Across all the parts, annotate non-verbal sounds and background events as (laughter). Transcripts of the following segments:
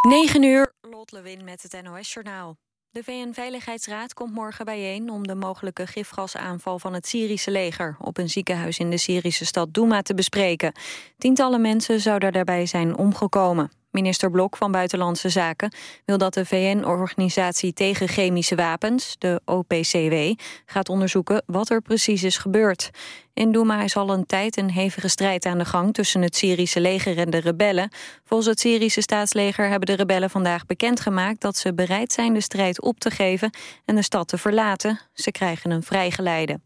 9 uur, Lot Lewin met het NOS-journaal. De VN-veiligheidsraad komt morgen bijeen om de mogelijke gifgasaanval van het Syrische leger op een ziekenhuis in de Syrische stad Douma te bespreken. Tientallen mensen zouden daarbij zijn omgekomen. Minister Blok van Buitenlandse Zaken wil dat de VN-organisatie tegen chemische wapens, de OPCW, gaat onderzoeken wat er precies is gebeurd. In Douma is al een tijd een hevige strijd aan de gang tussen het Syrische leger en de rebellen. Volgens het Syrische staatsleger hebben de rebellen vandaag bekendgemaakt dat ze bereid zijn de strijd op te geven en de stad te verlaten. Ze krijgen een vrijgeleide.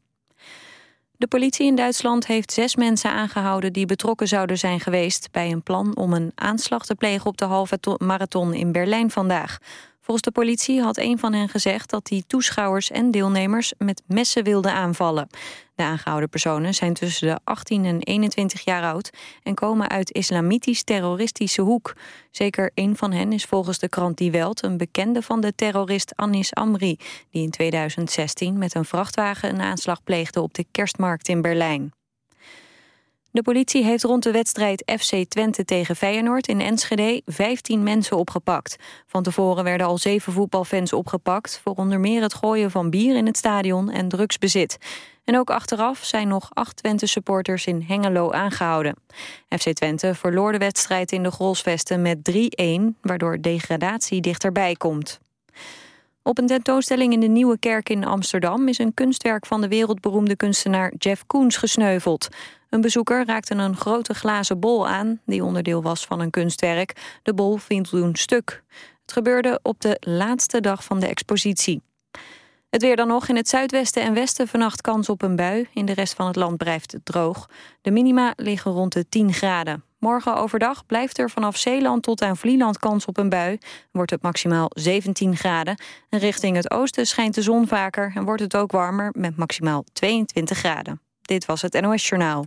De politie in Duitsland heeft zes mensen aangehouden die betrokken zouden zijn geweest bij een plan om een aanslag te plegen op de halve marathon in Berlijn vandaag. Volgens de politie had een van hen gezegd dat hij toeschouwers en deelnemers met messen wilde aanvallen. De aangehouden personen zijn tussen de 18 en 21 jaar oud en komen uit islamitisch-terroristische hoek. Zeker één van hen is volgens de krant Die Welt een bekende van de terrorist Anis Amri, die in 2016 met een vrachtwagen een aanslag pleegde op de kerstmarkt in Berlijn. De politie heeft rond de wedstrijd FC Twente tegen Feyenoord in Enschede 15 mensen opgepakt. Van tevoren werden al zeven voetbalfans opgepakt... voor onder meer het gooien van bier in het stadion en drugsbezit. En ook achteraf zijn nog acht Twente-supporters in Hengelo aangehouden. FC Twente verloor de wedstrijd in de Grolsvesten met 3-1... waardoor degradatie dichterbij komt. Op een tentoonstelling in de Nieuwe Kerk in Amsterdam... is een kunstwerk van de wereldberoemde kunstenaar Jeff Koons gesneuveld. Een bezoeker raakte een grote glazen bol aan... die onderdeel was van een kunstwerk. De bol viel toen stuk. Het gebeurde op de laatste dag van de expositie. Het weer dan nog. In het zuidwesten en westen vannacht kans op een bui. In de rest van het land blijft het droog. De minima liggen rond de 10 graden. Morgen overdag blijft er vanaf Zeeland tot aan Vlieland kans op een bui. Wordt het maximaal 17 graden. En richting het oosten schijnt de zon vaker en wordt het ook warmer met maximaal 22 graden. Dit was het NOS Journaal.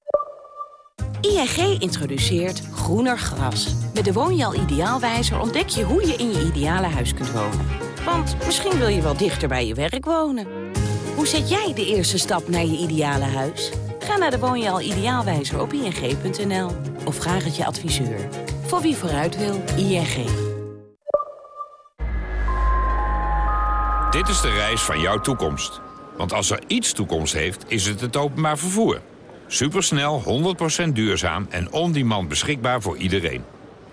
ING introduceert groener gras. Met de Woonjaal Ideaalwijzer ontdek je hoe je in je ideale huis kunt wonen. Want misschien wil je wel dichter bij je werk wonen. Hoe zet jij de eerste stap naar je ideale huis? Ga naar de Woonjaal Ideaalwijzer op ing.nl of vraag het je adviseur. Voor wie vooruit wil, ING. Dit is de reis van jouw toekomst. Want als er iets toekomst heeft, is het het openbaar vervoer. Supersnel, 100% duurzaam en on-demand beschikbaar voor iedereen.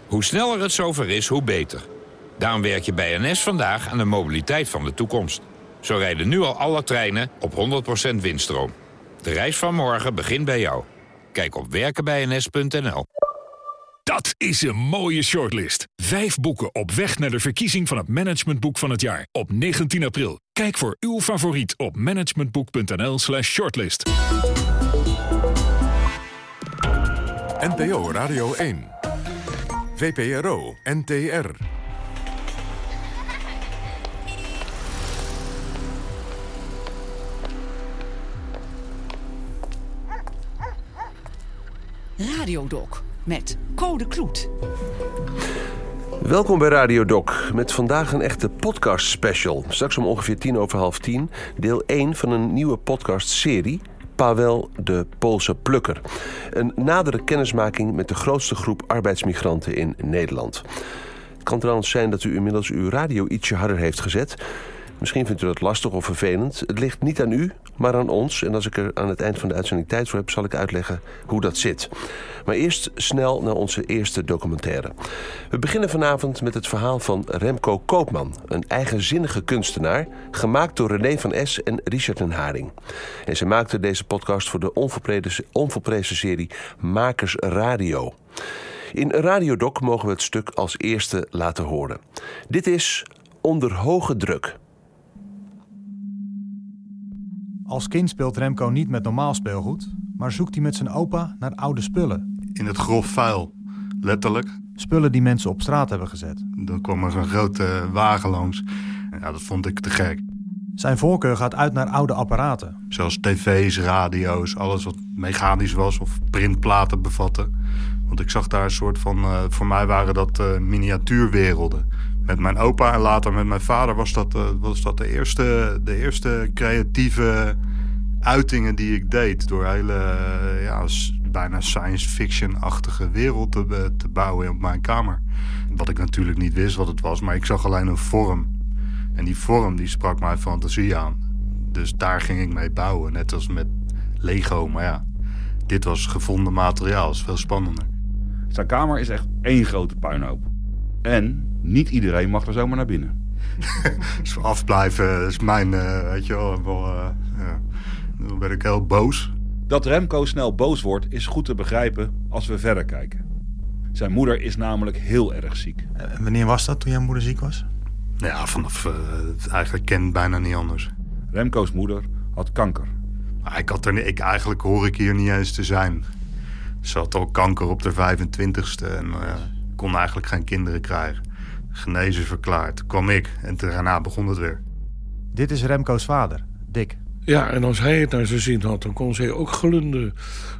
Hoe sneller het zover is, hoe beter. Daarom werk je bij NS vandaag aan de mobiliteit van de toekomst. Zo rijden nu al alle treinen op 100% windstroom. De reis van morgen begint bij jou. Kijk op werkenbijns.nl. Dat is een mooie shortlist. Vijf boeken op weg naar de verkiezing van het managementboek van het jaar. Op 19 april. Kijk voor uw favoriet op managementboek.nl slash shortlist. NPO Radio 1. VPRO NTR. Radiodoc met Code Kloet. Welkom bij Radio Doc met vandaag een echte podcast special. Straks om ongeveer tien over half tien deel 1 van een nieuwe podcast-serie... Pavel de Poolse Plukker. Een nadere kennismaking met de grootste groep arbeidsmigranten in Nederland. Het kan trouwens zijn dat u inmiddels uw radio ietsje harder heeft gezet... Misschien vindt u dat lastig of vervelend. Het ligt niet aan u, maar aan ons. En als ik er aan het eind van de uitzending tijd voor heb... zal ik uitleggen hoe dat zit. Maar eerst snel naar onze eerste documentaire. We beginnen vanavond met het verhaal van Remco Koopman. Een eigenzinnige kunstenaar, gemaakt door René van S. en Richard ten Haring. En ze maakte deze podcast voor de onvolprezen serie Makers Radio. In Radiodoc mogen we het stuk als eerste laten horen. Dit is Onder hoge druk. Als kind speelt Remco niet met normaal speelgoed, maar zoekt hij met zijn opa naar oude spullen. In het grof vuil. Letterlijk Spullen die mensen op straat hebben gezet. Dan kwam er zo'n grote wagen langs. Ja, dat vond ik te gek. Zijn voorkeur gaat uit naar oude apparaten. Zoals tv's, radio's, alles wat mechanisch was of printplaten bevatte. Want ik zag daar een soort van, uh, voor mij waren dat uh, miniatuurwerelden. Met mijn opa en later met mijn vader was dat, uh, was dat de, eerste, de eerste creatieve uitingen die ik deed. Door hele, ja, bijna science fiction-achtige wereld te, te bouwen op mijn kamer. Wat ik natuurlijk niet wist wat het was, maar ik zag alleen een vorm. En die vorm die sprak mijn fantasie aan. Dus daar ging ik mee bouwen, net als met Lego. Maar ja, dit was gevonden materiaal, is veel spannender. Zijn kamer is echt één grote puinhoop. En niet iedereen mag er zomaar naar binnen. (laughs) dus afblijven is mijn, uh, weet je wel, wel uh, ja. dan ben ik heel boos. Dat Remco snel boos wordt is goed te begrijpen als we verder kijken. Zijn moeder is namelijk heel erg ziek. En wanneer was dat toen jouw moeder ziek was? Ja, vanaf uh, eigenlijk ken bijna niet anders. Remco's moeder had kanker. Ik had er, ik, eigenlijk hoor ik hier niet eens te zijn. Ze had al kanker op de 25ste en uh, kon eigenlijk geen kinderen krijgen. Genezen verklaard. Kwam ik en daarna begon het weer. Dit is Remco's vader, Dick. Ja, en als hij het naar zijn zin had, dan kon zij ook glunderen.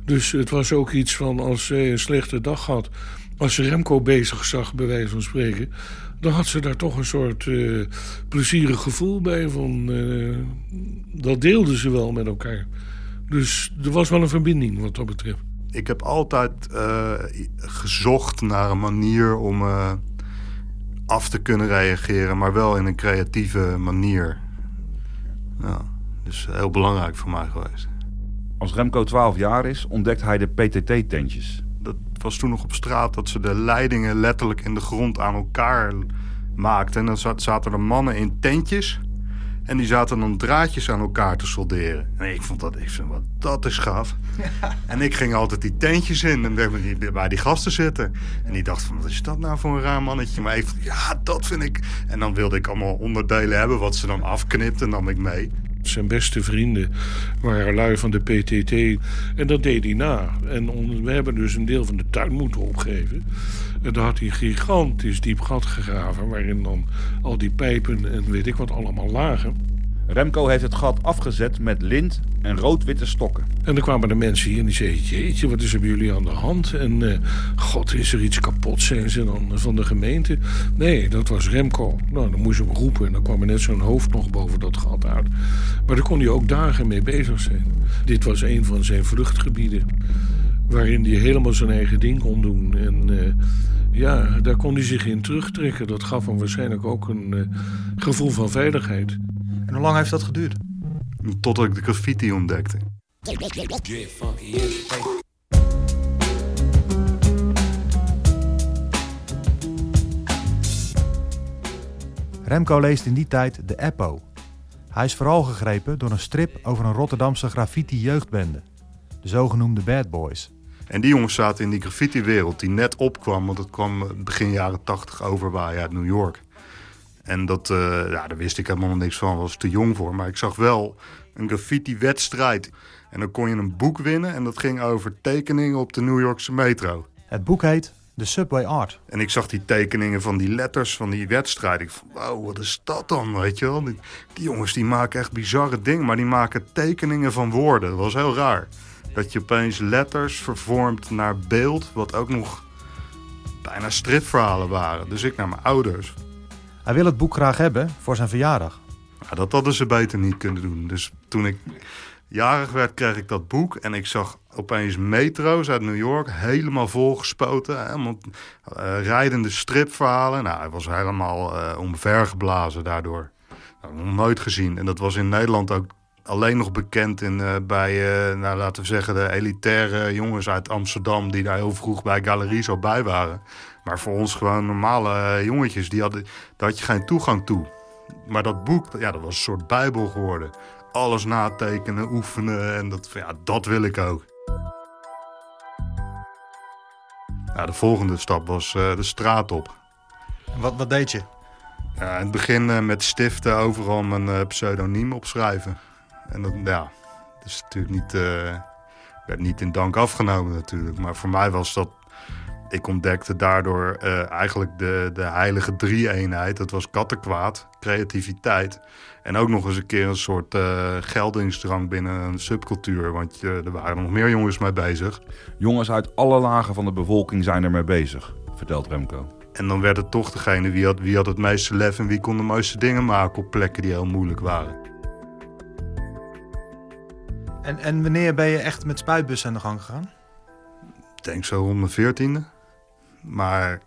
Dus het was ook iets van als zij een slechte dag had... als ze Remco bezig zag, bij wijze van spreken... dan had ze daar toch een soort uh, plezierig gevoel bij. Van, uh, dat deelden ze wel met elkaar. Dus er was wel een verbinding wat dat betreft. Ik heb altijd uh, gezocht naar een manier om af te kunnen reageren... maar wel in een creatieve manier. Ja. Dus heel belangrijk voor mij geweest. Als Remco 12 jaar is, ontdekt hij de PTT-tentjes. Dat was toen nog op straat dat ze de leidingen letterlijk in de grond aan elkaar maakten. En dan zaten er mannen in tentjes. En die zaten dan draadjes aan elkaar te solderen. En ik vond dat, ik vind, wat, dat is gaaf. (laughs) En ik ging altijd die tentjes in en bij, bij die gasten zitten. En die dacht van, wat is dat nou voor een raar mannetje? Maar even, ja, dat vind ik... En dan wilde ik allemaal onderdelen hebben wat ze dan afknipten en nam ik mee. Zijn beste vrienden waren lui van de PTT. En dat deed hij na. En we hebben dus een deel van de tuin moeten opgeven. En daar had hij een gigantisch diep gat gegraven... waarin dan al die pijpen en weet ik wat allemaal lagen. Remco heeft het gat afgezet met lint en rood-witte stokken. En dan kwamen de mensen hier en die zeiden... jeetje, wat is er bij jullie aan de hand? En uh, god, is er iets kapot, zijn ze dan van de gemeente? Nee, dat was Remco. Nou, dan moesten we roepen en dan kwam er net zo'n hoofd nog boven dat gat uit. Maar daar kon hij ook dagen mee bezig zijn. Dit was een van zijn vluchtgebieden... waarin hij helemaal zijn eigen ding kon doen. En uh, ja, daar kon hij zich in terugtrekken. Dat gaf hem waarschijnlijk ook een gevoel van veiligheid. En hoe lang heeft dat geduurd? Totdat ik de graffiti ontdekte. Remco leest in die tijd de Eppo. Hij is vooral gegrepen door een strip over een Rotterdamse graffiti-jeugdbende. De zogenoemde Bad Boys. En die jongens zaten in die graffiti-wereld die net opkwam... want het kwam begin jaren tachtig overwaaien uit New York. En dat, uh, ja, daar wist ik helemaal niks van, was te jong voor. Maar ik zag wel een graffiti-wedstrijd. En dan kon je een boek winnen en dat ging over tekeningen op de New Yorkse metro. Het boek heet The Subway Art. En ik zag die tekeningen van die letters van die wedstrijd. Ik vond, wow, wat is dat dan, weet je wel? Die, die, jongens die maken echt bizarre dingen, maar die maken tekeningen van woorden. Dat was heel raar. Dat je opeens letters vervormt naar beeld, wat ook nog bijna stripverhalen waren. Dus ik naar mijn ouders. Hij wil het boek graag hebben voor zijn verjaardag. Ja, dat hadden ze beter niet kunnen doen. Dus toen ik jarig werd, kreeg ik dat boek. En ik zag opeens metro's uit New York helemaal volgespoten. Helemaal uh, rijdende stripverhalen. Nou, hij was helemaal uh, omvergeblazen daardoor. Nou, nooit gezien. En dat was in Nederland ook alleen nog bekend in, uh, bij, nou, laten we zeggen, de elitaire jongens uit Amsterdam... die daar heel vroeg bij galeries al bij waren. Maar voor ons gewoon normale jongetjes, die hadden, daar had je geen toegang toe. Maar dat boek, ja, dat was een soort bijbel geworden. Alles natekenen, oefenen en dat, ja, dat wil ik ook. Ja, de volgende stap was uh, de straat op. Wat, wat deed je? Ja, in het begin uh, met stiften overal mijn uh, pseudoniem opschrijven. En dat, ja, dat is natuurlijk niet, werd niet in dank afgenomen natuurlijk. Maar voor mij was dat Ik ontdekte daardoor eh, eigenlijk de, de heilige drie-eenheid. Dat was kattenkwaad, creativiteit. En ook nog eens een keer een soort uh, geldingsdrang binnen een subcultuur. Want uh, er waren nog meer jongens mee bezig. Jongens uit alle lagen van de bevolking zijn er mee bezig, vertelt Remco. En dan werd het toch degene wie had, wie had het meeste lef en wie kon de mooiste dingen maken op plekken die heel moeilijk waren. En, en wanneer ben je echt met spuitbussen aan de gang gegaan? Ik denk zo rond mijn veertiende. Maar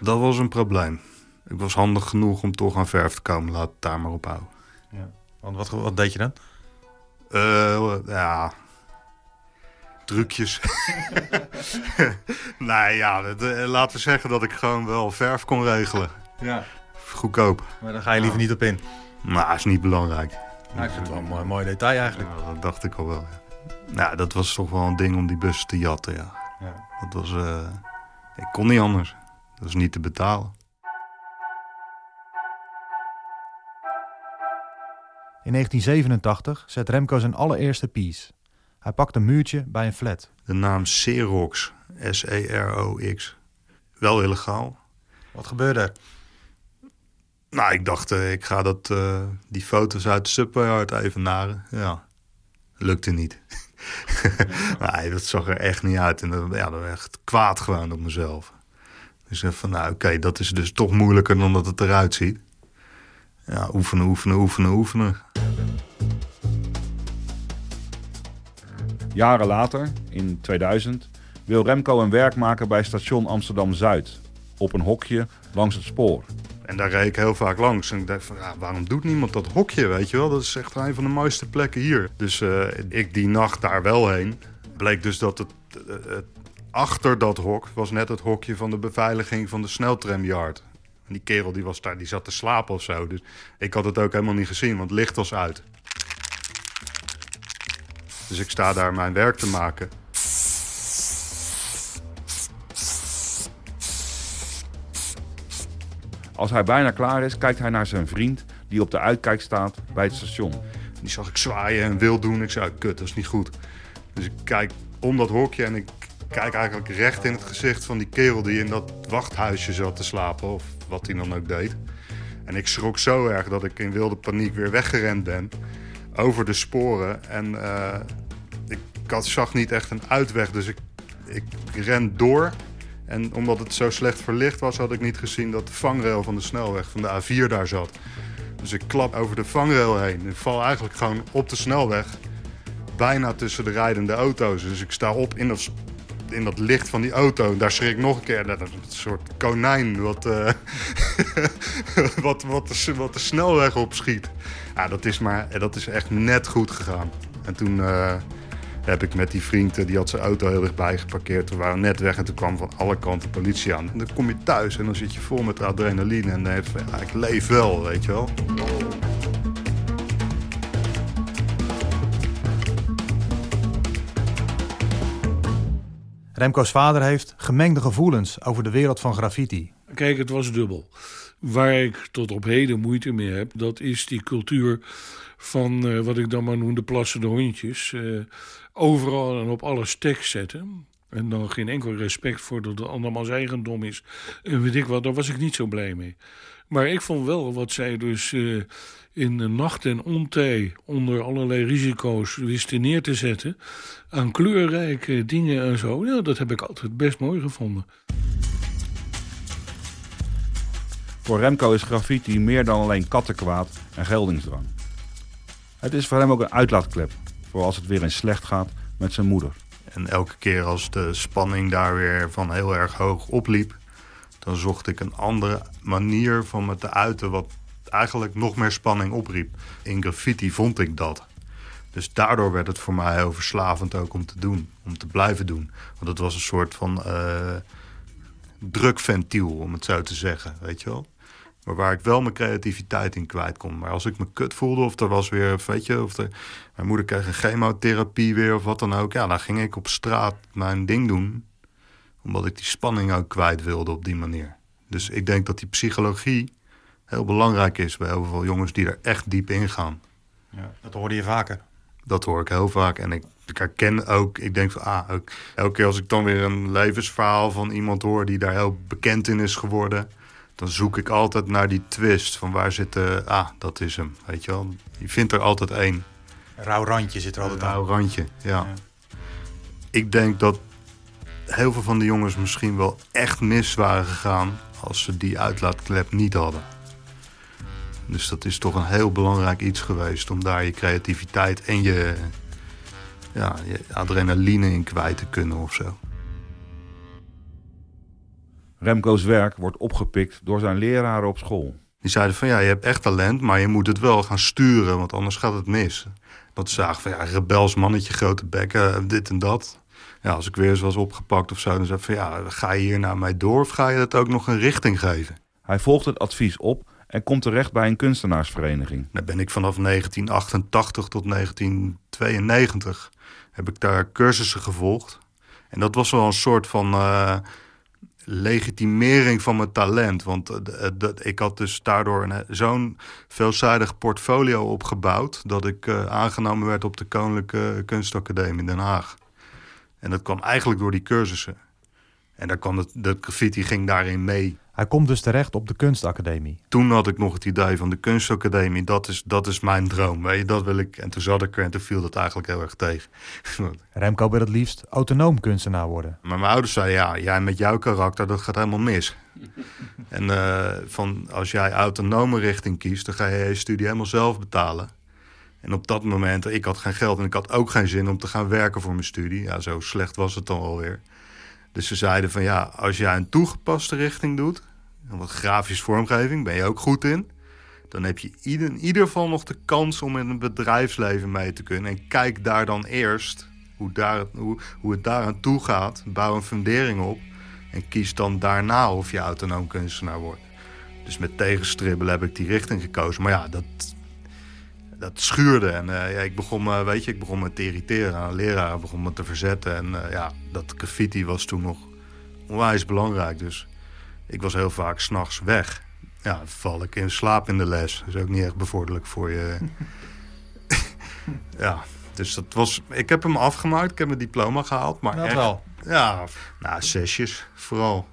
dat was een probleem. Ik was handig genoeg om toch aan verf te komen. Laat het daar maar op houden. Ja. Want wat, wat deed je dan? Uh, ja, trucjes. (laughs) nee, ja, uh, laten we zeggen dat ik gewoon wel verf kon regelen. Ja. Goedkoop. Maar daar ga je liever niet op in? Nou, is niet belangrijk. Ik vind het wel een mooi, mooi detail eigenlijk. Ja, dat dacht ik al wel, ja. Nou, dat was toch wel een ding om die bus te jatten, ja. ja. Dat was... Uh, ik kon niet anders. Dat was niet te betalen. In 1987 zet Remco zijn allereerste piece. Hij pakt een muurtje bij een flat. De naam Xerox, S-E-R-O-X. Wel illegaal. Wat gebeurde er? Nou, ik dacht, uh, ik ga dat, uh, die foto's uit de Subway even naren. Ja, lukte niet. (laughs) nee, dat zag er echt niet uit. En dat, ja, echt kwaad gewoon op mezelf. Dus ik van, nou oké, dat is dus toch moeilijker dan dat het eruit ziet. Ja, oefenen, oefenen, oefenen, oefenen. Jaren later, in 2000, wil Remco een werk maken bij station Amsterdam-Zuid. Op een hokje langs het spoor. En daar reed ik heel vaak langs. En ik dacht van, ja, waarom doet niemand dat hokje, weet je wel? Dat is echt een van de mooiste plekken hier. Dus uh, ik die nacht daar wel heen. Bleek dus dat het, het, achter dat hok was net het hokje van de beveiliging van de sneltramyard. En die kerel die was daar, die zat te slapen of zo. Dus ik had het ook helemaal niet gezien, want het licht was uit. Dus ik sta daar mijn werk te maken. Als hij bijna klaar is, kijkt hij naar zijn vriend die op de uitkijk staat bij het station. Die zag ik zwaaien en wil doen. Ik zei, kut, dat is niet goed. Dus ik kijk om dat hokje en ik kijk eigenlijk recht in het gezicht van die kerel die in dat wachthuisje zat te slapen. Of wat hij dan ook deed. En ik schrok zo erg dat ik in wilde paniek weer weggerend ben. Over de sporen. En uh, ik zag niet echt een uitweg. Dus ik, ik ren door. En omdat het zo slecht verlicht was, had ik niet gezien dat de vangrail van de snelweg van de A4 daar zat. Dus ik klap over de vangrail heen. Ik val eigenlijk gewoon op de snelweg. Bijna tussen de rijdende auto's. Dus ik sta op in dat, in dat licht van die auto. Daar schrik ik nog een keer. Dat is een soort konijn wat, uh, (laughs) wat, wat, de, snelweg opschiet. Ja, dat is, maar, dat is echt net goed gegaan. En toen... Uh, heb ik met die vriend, die had zijn auto heel dichtbij geparkeerd. We waren net weg en toen kwam van alle kanten politie aan. En dan kom je thuis en dan zit je vol met adrenaline. En dan heb je, ja, ik leef wel, weet je wel. Remco's vader heeft gemengde gevoelens over de wereld van graffiti. Kijk, het was dubbel. Waar ik tot op heden moeite mee heb, dat is die cultuur van uh, wat ik dan maar noem de plassende hondjes. Uh, overal en op alles tekst zetten. En dan geen enkel respect voor dat het andermans eigendom is. En weet ik wat, daar was ik niet zo blij mee. Maar ik vond wel wat zij dus uh, in nacht en ontij onder allerlei risico's wisten neer te zetten. Aan kleurrijke dingen en zo. Ja, dat heb ik altijd best mooi gevonden. Voor Remco is graffiti meer dan alleen kattenkwaad en geldingsdrang. Het is voor hem ook een uitlaatklep voor als het weer eens slecht gaat met zijn moeder. En elke keer als de spanning daar weer van heel erg hoog opliep, dan zocht ik een andere manier van me te uiten wat eigenlijk nog meer spanning opriep. In graffiti vond ik dat. Dus daardoor werd het voor mij heel verslavend ook om te doen, om te blijven doen. Want het was een soort van uh, drukventiel, om het zo te zeggen, weet je wel. Maar waar ik wel mijn creativiteit in kwijt kon. Maar als ik me kut voelde of er was weer, weet je, of er, mijn moeder kreeg een chemotherapie weer of wat dan ook. Ja, dan ging ik op straat mijn ding doen. Omdat ik die spanning ook kwijt wilde op die manier. Dus ik denk dat die psychologie heel belangrijk is bij heel veel jongens die er echt diep in gaan. Ja, dat hoorde je vaker. Dat hoor ik heel vaak. En ik, ik herken ook, ik denk van, ah, ook, elke keer als ik dan weer een levensverhaal van iemand hoor die daar heel bekend in is geworden, dan zoek ik altijd naar die twist van waar zit de, ah, dat is hem, weet je wel. Je vindt er altijd één. Rauw randje zit er altijd Een aan. rauw randje, ja. Ik denk dat heel veel van de jongens misschien wel echt mis waren gegaan als ze die uitlaatklep niet hadden. Dus dat is toch een heel belangrijk iets geweest om daar je creativiteit en je, ja, je adrenaline in kwijt te kunnen of zo. Remco's werk wordt opgepikt door zijn leraren op school. Die zeiden van ja, je hebt echt talent, maar je moet het wel gaan sturen, want anders gaat het mis. Dat zagen van ja, rebels mannetje, grote bekken, dit en dat. Ja, als ik weer eens was opgepakt of zo, dan zei van ja, ga je hier naar mij door of ga je het ook nog een richting geven? Hij volgt het advies op en komt terecht bij een kunstenaarsvereniging. Dan ben ik vanaf 1988 tot 1992 heb ik daar cursussen gevolgd. En dat was wel een soort van eh, legitimering van mijn talent. Want eh, d- ik had dus daardoor een- zo'n veelzijdig portfolio opgebouwd... dat ik eh, aangenomen werd op de Koninklijke Kunstacademie in Den Haag. En dat kwam eigenlijk door die cursussen. En daar kwam het, de graffiti ging daarin mee. Hij komt dus terecht op de kunstacademie. Toen had ik nog het idee van de kunstacademie, dat is, dat is mijn droom. Weet je, dat wil ik. En toen zat ik er en toen viel dat eigenlijk heel erg tegen. (laughs) Remco wil het liefst autonoom kunstenaar worden. Maar mijn ouders zeiden, ja, jij met jouw karakter, dat gaat helemaal mis. (laughs) en eh, van, als jij autonome richting kiest, dan ga je je studie helemaal zelf betalen. En op dat moment, ik had geen geld en ik had ook geen zin om te gaan werken voor mijn studie. Ja, zo slecht was het dan alweer. Dus ze zeiden van, ja, als jij een toegepaste richting doet, en wat grafisch vormgeving, ben je ook goed in. Dan heb je in ieder geval nog de kans om in het bedrijfsleven mee te kunnen. En kijk daar dan eerst hoe, daar, hoe, hoe het daaraan toe gaat. Bouw een fundering op. En kies dan daarna of je autonoom kunstenaar wordt. Dus met tegenstribbelen heb ik die richting gekozen. Maar ja, dat, dat schuurde. En eh, ja, ik begon, me, weet je, ik begon me te irriteren aan leraar. begon me te verzetten. En eh, ja, dat graffiti was toen nog onwijs belangrijk. Dus ik was heel vaak s'nachts weg. Ja, val ik in slaap in de les. Dat is ook niet echt bevorderlijk voor je. (laughs) ja, dus dat was... Ik heb hem afgemaakt. Ik heb mijn diploma gehaald. Maar Dat echt, wel. Ja, nou, zesjes vooral.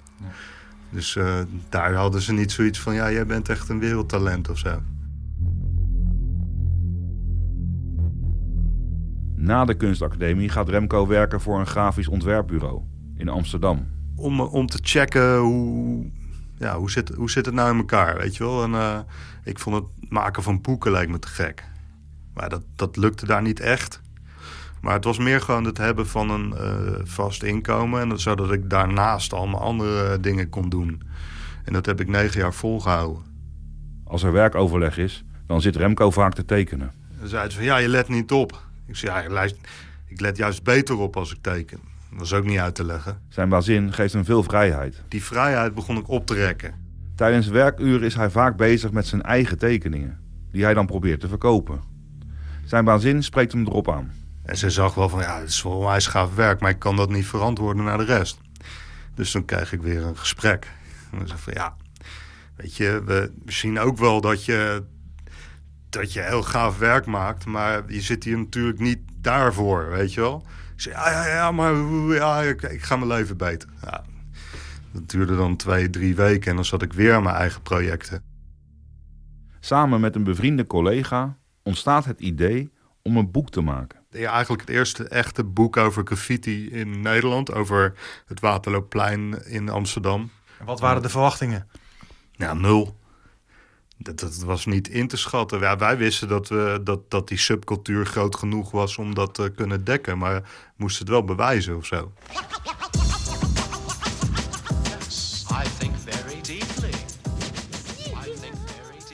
Dus eh, daar hadden ze niet zoiets van... Ja, jij bent echt een wereldtalent of zo. Na de kunstacademie gaat Remco werken voor een grafisch ontwerpbureau in Amsterdam. om, om te checken hoe, ja, hoe, zit, hoe zit het nou in elkaar, weet je wel. En eh, ik vond het maken van boeken lijkt me te gek. Maar dat, dat lukte daar niet echt. Maar het was meer gewoon het hebben van een eh, vast inkomen... En dat, zodat ik daarnaast allemaal andere dingen kon doen. En dat heb ik negen jaar volgehouden. Als er werkoverleg is, dan zit Remco vaak te tekenen. Dan zeiden ze van, ja, je let niet op. Ik zei, ja, ik let- ik let juist beter op als ik teken. Dat was ook niet uit te leggen. Zijn bazin geeft hem veel vrijheid. Die vrijheid begon ik op te rekken. Tijdens werkuren is hij vaak bezig met zijn eigen tekeningen, die hij dan probeert te verkopen. Zijn bazin spreekt hem erop aan. En ze zag wel van, ja, het is wel onwijs gaaf werk, maar ik kan dat niet verantwoorden naar de rest. Dus toen kreeg ik weer een gesprek. En dan zei van, ja, weet je, we zien ook wel dat je, dat je heel gaaf werk maakt, maar je zit hier natuurlijk niet daarvoor, weet je wel. Ik zei, ja, ja, ja, maar ja, ik, ik ga mijn leven beter. Ja, dat duurde dan twee, drie weken en dan zat ik weer aan mijn eigen projecten. Samen met een bevriende collega ontstaat het idee om een boek te maken. Ja, eigenlijk het eerste echte boek over graffiti in Nederland. Over het Waterloopplein in Amsterdam. En wat waren de verwachtingen? Ja, nul. Dat, dat was niet in te schatten. Ja, wij wisten dat, we, dat, dat die subcultuur groot genoeg was om dat te kunnen dekken. Maar moesten het wel bewijzen of zo.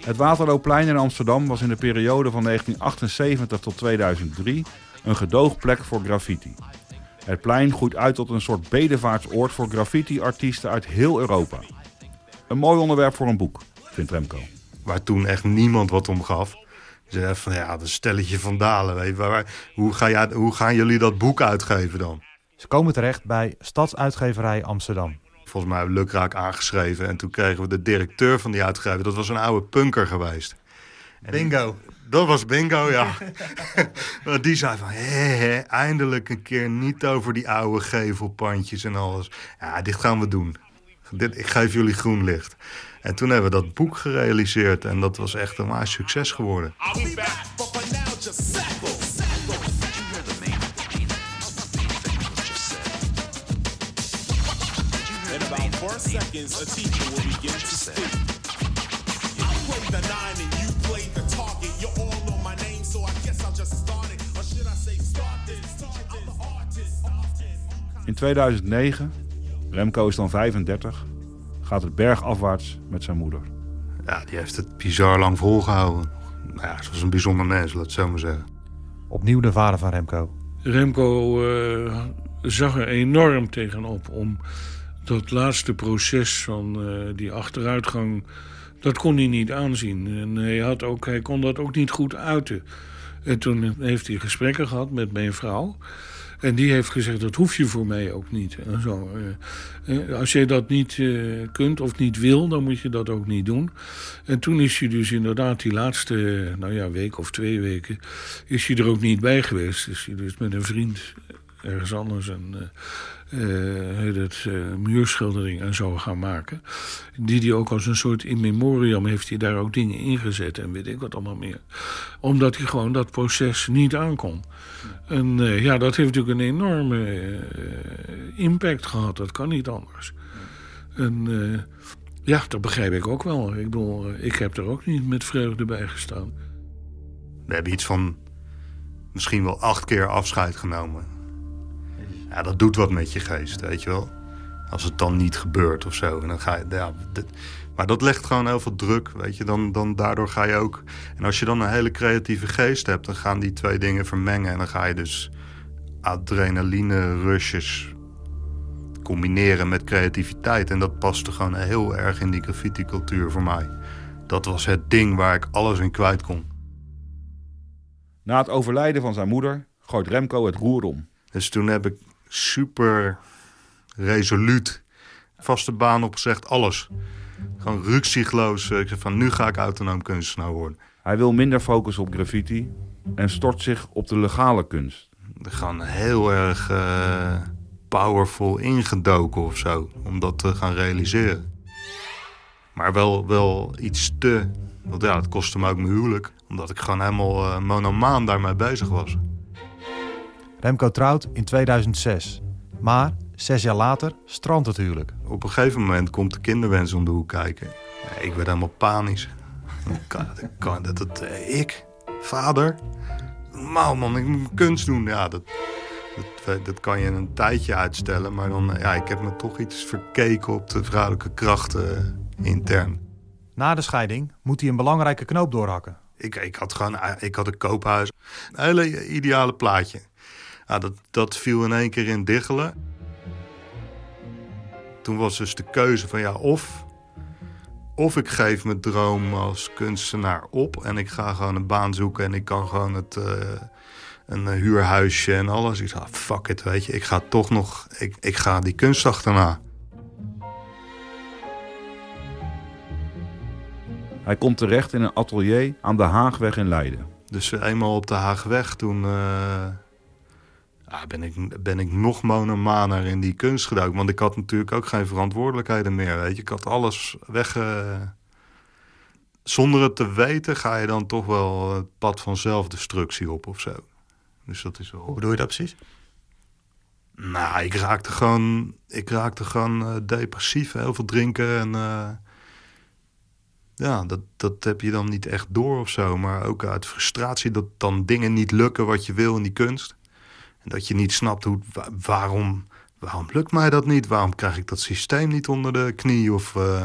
Het Waterloopplein in Amsterdam was in de periode van 1978 tot 2003 een gedoogplek voor graffiti. Het plein groeit uit tot een soort bedevaartsoord voor graffiti-artiesten uit heel Europa. Een mooi onderwerp voor een boek, vindt Remco. Waar toen echt niemand wat om gaf. Ze zeiden van ja, dat stelletje vandalen. Weet je, waar, waar- hoe, ga jij, hoe gaan jullie dat boek uitgeven dan? Ze komen terecht bij Stadsuitgeverij Amsterdam. Volgens mij hebben we lukraak aangeschreven. En toen kregen we de directeur van die uitgever. Dat was een oude punker geweest. En Bingo. Dat was bingo, ja. Want (laughs) (laughs) die zei van, hé, hé, eindelijk een keer niet over die oude gevelpandjes en alles. Ja, dit gaan we doen. Dit, ik geef jullie groen licht. En toen hebben we dat boek gerealiseerd en dat was echt een waar succes geworden. In about four seconds, a teacher will begin to speak. I play the nine and you play the target. You're all on my name, so I guess I'll just start it. Or should I say start this? I'm the artist. In 2009, Remco is dan 35, gaat het bergafwaarts met zijn moeder. Ja, die heeft het bizar lang volgehouden. Nou ja, ze was een bijzonder mens, laat het zo maar zeggen. Opnieuw de vader van Remco. Remco eh, zag er enorm tegenop om dat laatste proces van eh, die achteruitgang, dat kon hij niet aanzien. En hij, had ook, hij kon dat ook niet goed uiten. En toen heeft hij gesprekken gehad met mijn vrouw. En die heeft gezegd, dat hoef je voor mij ook niet. En zo, eh, eh, als je dat niet eh, kunt of niet wil, dan moet je dat ook niet doen. En toen is hij dus inderdaad die laatste, nou ja, week of twee weken... is hij er ook niet bij geweest. Is hij dus met een vriend ergens anders een uh, het, muurschildering en zo gaan maken. Die hij ook als een soort in memoriam heeft hij daar ook dingen ingezet en weet ik wat allemaal meer. Omdat hij gewoon dat proces niet aankon. En uh, ja, dat heeft natuurlijk een enorme impact gehad. Dat kan niet anders. En ja, dat begrijp ik ook wel. Ik bedoel, ik heb er ook niet met vreugde bij gestaan. We hebben iets van misschien wel acht keer afscheid genomen. Ja, dat doet wat met je geest, weet je wel. Als het dan niet gebeurt of zo. En dan ga je, ja, maar dat legt gewoon heel veel druk, weet je. Dan, dan, daardoor ga je ook... En als je dan een hele creatieve geest hebt... dan gaan die twee dingen vermengen. En dan ga je dus adrenaline rushes combineren met creativiteit. En dat paste gewoon heel erg in die graffiti-cultuur voor mij. Dat was het ding waar ik alles in kwijt kon. Na het overlijden van zijn moeder gooit Remco het roer om. Dus toen heb ik super resoluut vaste baan opgezegd, alles. Gewoon ruksigloos. Ik zeg van nu ga ik autonoom kunstenaar worden. Hij wil minder focus op graffiti en stort zich op de legale kunst. Gewoon heel erg uh, powerful ingedoken of zo, om dat te gaan realiseren. Maar wel, wel iets te. Want ja, het kostte me ook mijn huwelijk, omdat ik gewoon helemaal uh, monomaan daarmee bezig was. Remco trouwt in 2006. Maar zes jaar later strandt het huwelijk. Op een gegeven moment komt de kinderwens om de hoek kijken. Ik werd helemaal panisch. Kan, kan dat, dat ik, vader? Normaal man, ik moet kunst doen. Ja, dat, dat, dat, kan je een tijdje uitstellen. Maar dan, ja, ik heb me toch iets verkeken op de vrouwelijke krachten intern. Na de scheiding moet hij een belangrijke knoop doorhakken. Ik, ik had gewoon ik had een koophuis. Een hele ideale plaatje. Dat, dat viel in één keer in diggelen. Toen was dus de keuze van ja, of, of ik geef mijn droom als kunstenaar op en ik ga gewoon een baan zoeken en ik kan gewoon het, uh, een huurhuisje en alles. Ik zei, fuck it, weet je, ik ga toch nog, ik, ik ga die kunst achterna. Hij komt terecht in een atelier aan de Haagweg in Leiden. Dus eenmaal op de Haagweg toen... Uh, ja, ben, ik, ben ik nog monomaner in die kunst geduikt. Want ik had natuurlijk ook geen verantwoordelijkheden meer. Weet je. Ik had alles weg. Uh... Zonder het te weten ga je dan toch wel het pad van zelfdestructie op of zo. Dus dat is wel... Hoe bedoel je dat precies? Nou, ik raakte gewoon, ik raakte gewoon uh, depressief. Heel veel drinken en... Uh... ja, dat, dat heb je dan niet echt door of zo. Maar ook uit frustratie dat dan dingen niet lukken wat je wil in die kunst. Dat je niet snapt hoe, waarom, waarom lukt mij dat niet? Waarom krijg ik dat systeem niet onder de knie? Of uh,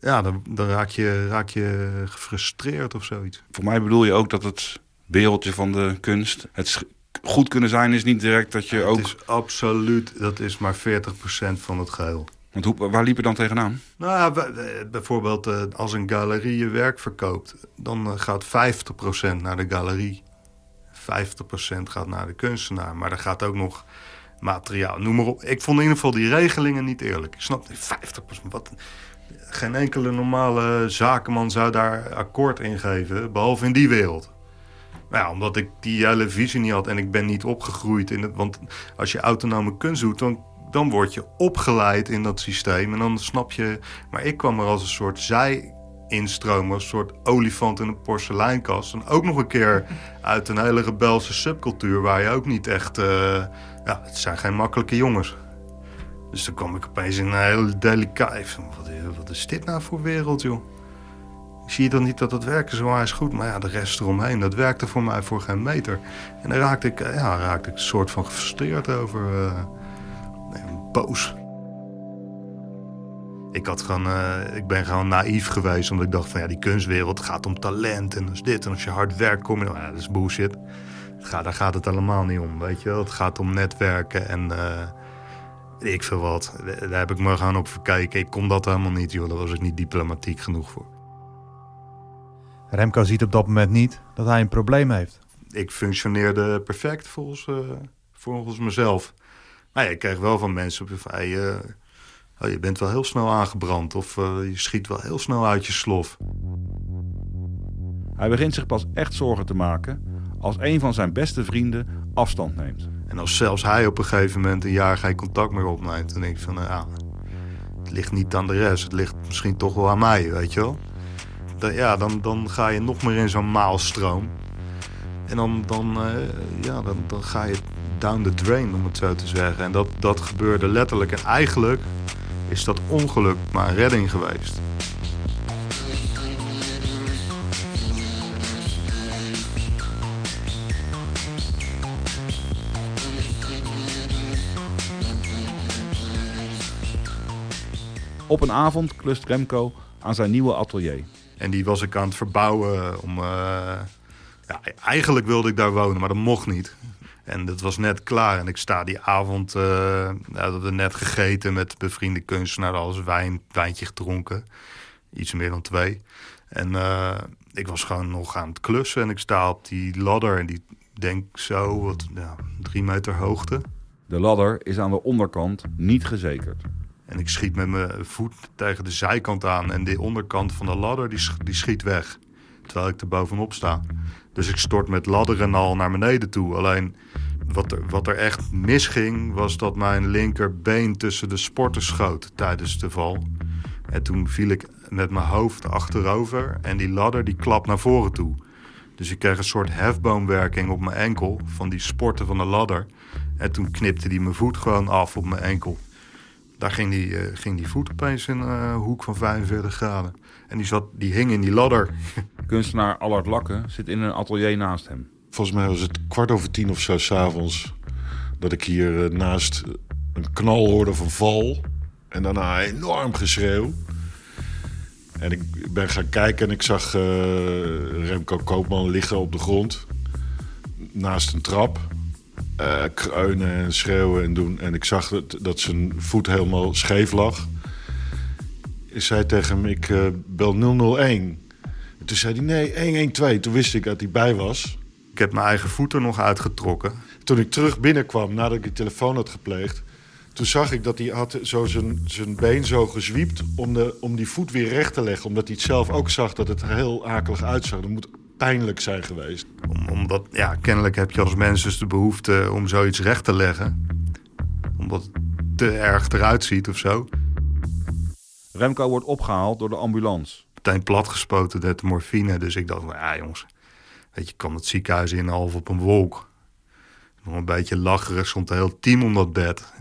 ja, dan, dan, raak, je, raak je gefrustreerd of zoiets. Voor mij bedoel je ook dat het wereldje van de kunst, het goed kunnen zijn is niet direct dat je ja, ook... Het is absoluut, dat is maar 40% van het geheel. Want hoe, waar liep je dan tegenaan? Nou ja, bijvoorbeeld uh, als een galerie je werk verkoopt... dan uh, gaat 50% naar de galerie. 50% gaat naar de kunstenaar. Maar er gaat ook nog materiaal, noem maar op. Ik vond in ieder geval die regelingen niet eerlijk. Ik snap 50%. Wat, geen enkele normale zakenman zou daar akkoord in geven, behalve in die wereld. Maar ja, omdat ik die hele visie niet had en ik ben niet opgegroeid in het. Want als je autonome kunst doet, dan, dan word je opgeleid in dat systeem. En dan snap je. Maar ik kwam er als een soort zij instromen, een soort olifant in een porseleinkast. En ook nog een keer uit een hele rebelse subcultuur waar je ook niet echt. eh, ja, het zijn geen makkelijke jongens. Dus toen kwam ik opeens in een hele delicaat. van, Wat, is dit nou voor wereld, joh? Zie je dan niet dat het werken zo is goed? Maar ja, de rest eromheen, dat werkte voor mij voor geen meter. En dan raakte ik, eh, ja, raakte ik een soort van gefrustreerd over. eh, nee, boos. Ik, had gewoon, eh, ik ben gewoon naïef geweest, omdat ik dacht van ja, die kunstwereld gaat om talent en dat is dit. En als je hard werkt, kom je. Nou, ja, dat is bullshit. Gaat, daar gaat het helemaal niet om, weet je wel. Het gaat om netwerken en eh, ik veel wat. Daar heb ik me gewoon op verkeken. Ik kon dat helemaal niet, joh. Daar was ik niet diplomatiek genoeg voor. Remco ziet op dat moment niet dat hij een probleem heeft. ik functioneerde perfect volgens, eh, volgens mezelf. Maar ja, ik kreeg wel van mensen op van, hey, eh, oh, je bent wel heel snel aangebrand of eh, je schiet wel heel snel uit je slof. Hij begint zich pas echt zorgen te maken als een van zijn beste vrienden afstand neemt. En als zelfs hij op een gegeven moment een jaar geen contact meer opneemt, dan denk ik van, nou ja, het ligt niet aan de rest, het ligt misschien toch wel aan mij, weet je wel. Dan, ja, dan, dan ga je nog meer in zo'n maalstroom. En dan, dan, eh, ja, dan, dan ga je down the drain, om het zo te zeggen. En dat, dat gebeurde letterlijk. En eigenlijk is dat ongeluk maar een redding geweest. Op een avond klust Remco aan zijn nieuwe atelier. En die was ik aan het verbouwen om... eh, ja, eigenlijk wilde ik daar wonen, maar dat mocht niet. En dat was net klaar. En ik sta die avond... ja, dat we net gegeten met bevriende kunstenaars. Alles wijn, wijntje gedronken. Iets meer dan twee. En eh, ik was gewoon nog aan het klussen. En ik sta op die ladder. En die denk zo, wat, ja, drie meter hoogte. De ladder is aan de onderkant niet gezekerd. En ik schiet met mijn voet tegen de zijkant aan. En de onderkant van de ladder die, die schiet weg. Terwijl ik er bovenop sta. Dus ik stort met ladder en al naar beneden toe. Alleen wat er, wat er echt misging was dat mijn linkerbeen tussen de sporten schoot tijdens de val. En toen viel ik met mijn hoofd achterover en die ladder die klapt naar voren toe. Dus ik kreeg een soort hefboomwerking op mijn enkel van die sporten van de ladder. En toen knipte die mijn voet gewoon af op mijn enkel. Daar ging die, eh, ging die voet opeens in een hoek van 45 graden. En die, zat, die hing in die ladder. (laughs) Kunstenaar Allard Lakke zit in een atelier naast hem. Volgens mij was het kwart over tien of zo s'avonds... dat ik hier eh, naast een knal hoorde van val. En daarna een enorm geschreeuw. En ik ben gaan kijken en ik zag eh, Remco Koopman liggen op de grond. Naast een trap. Eh, kreunen en schreeuwen en doen. En ik zag dat, dat zijn voet helemaal scheef lag. Ik zei tegen hem, ik eh, bel 001. En toen zei hij, nee, 112. Toen wist ik dat hij bij was. Ik heb mijn eigen voet er nog uitgetrokken. Toen ik terug binnenkwam, nadat ik de telefoon had gepleegd... toen zag ik dat hij had zo zijn, zijn been zo gezwiept om, de, om die voet weer recht te leggen. Omdat hij het zelf ook zag dat het er heel akelig uitzag. Dat moet pijnlijk zijn geweest. Om, omdat, ja, kennelijk heb je als mens dus de behoefte om zoiets recht te leggen. Omdat het te erg eruit ziet of zo. Remco wordt opgehaald door de ambulance. Meteen platgespoten met morfine. Dus ik dacht, van, ja jongens, weet je, ik kwam het ziekenhuis in half op een wolk. Nog een beetje lacherig, stond een heel team om dat bed.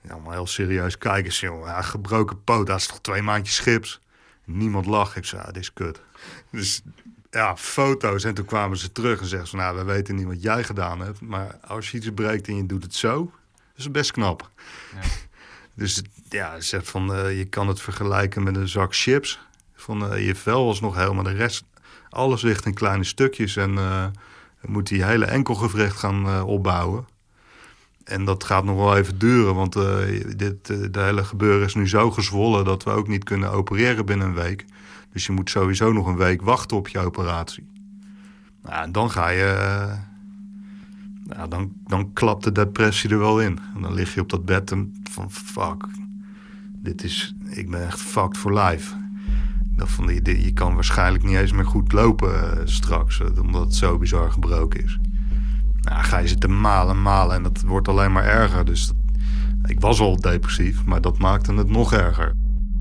Ja, maar heel serieus kijken, ze, jongen. Ja, gebroken poot, dat is toch twee maandjes gips? Niemand lag. Ik zei, ja, dit is kut. Dus ja, foto's. En toen kwamen ze terug en zeggen ze, nou, we weten niet wat jij gedaan hebt. Maar als je iets breekt en je doet het zo, is het best knap. Dus ja, ze zegt van, eh, je kan het vergelijken met een zak chips. Van, eh, je vel was nog heel, maar de rest, alles ligt in kleine stukjes. En je moet die hele enkelgewricht gaan opbouwen. En dat gaat nog wel even duren, want dit, de hele gebeuren is nu zo gezwollen... dat we ook niet kunnen opereren binnen een week. Dus je moet sowieso nog een week wachten op je operatie. Nou, en dan ga je... nou, dan, dan klapt de depressie er wel in. En dan lig je op dat bed en van fuck, dit is, ik ben echt fucked for life. Dat van die, die- je kan waarschijnlijk niet eens meer goed lopen eh, straks, eh, omdat het zo bizar gebroken is. Nou, ga je zitten malen, malen en dat wordt alleen maar erger. Dus dat- ik was al depressief, maar dat maakte het nog erger.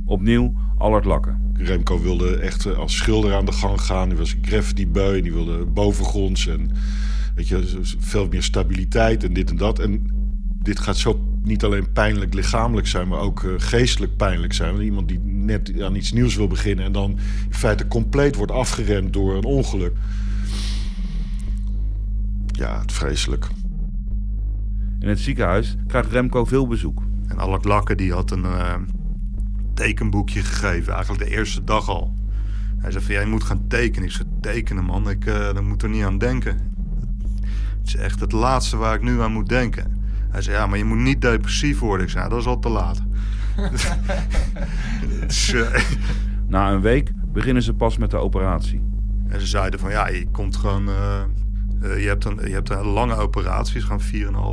Opnieuw Allard Lakken. Remco wilde echt eh, als schilder aan de gang gaan. Die was graffiti bui, die wilde bovengronds en weet je, veel meer stabiliteit en dit en dat. En dit gaat zo niet alleen pijnlijk lichamelijk zijn, maar ook eh, geestelijk pijnlijk zijn. Want iemand die net aan iets nieuws wil beginnen en dan in feite compleet wordt afgeremd door een ongeluk. Ja, het vreselijk. In het ziekenhuis krijgt Remco veel bezoek. En Allard Lakke die had een eh, tekenboekje gegeven, eigenlijk de eerste dag al. Hij zei van, jij moet gaan tekenen. Ik zei, tekenen man, ik uh, daar moet er niet aan denken. Het is echt het laatste waar ik nu aan moet denken. Hij zei, ja, maar je moet niet depressief worden. Ik zei, nou, dat is al te laat. (laughs) dus, eh, Na een week beginnen ze pas met de operatie. En ze zeiden van ja, je komt gewoon. eh, eh, je, hebt een, je hebt een lange operatie, ze gaan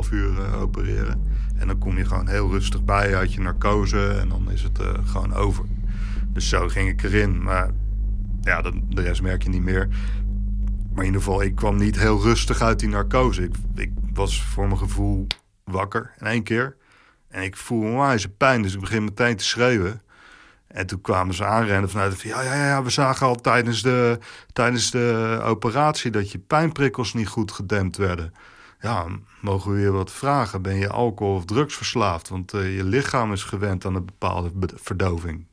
4,5 uur opereren. En dan kom je gewoon heel rustig bij uit je narcose en dan is het eh, gewoon over. Dus zo ging ik erin. Maar ja, de, de rest merk je niet meer. Maar in ieder geval, ik kwam niet heel rustig uit die narcose. Ik, ik was voor mijn gevoel wakker in één keer. En ik voel een wijze pijn, dus ik begin meteen te schreeuwen. En toen kwamen ze aanrennen vanuit van... Ja, ja, ja, we zagen al tijdens de, tijdens de operatie... dat je pijnprikkels niet goed gedempt werden. Ja, mogen we je wat vragen? Ben je alcohol- of drugsverslaafd? Want eh, je lichaam is gewend aan een bepaalde be- verdoving.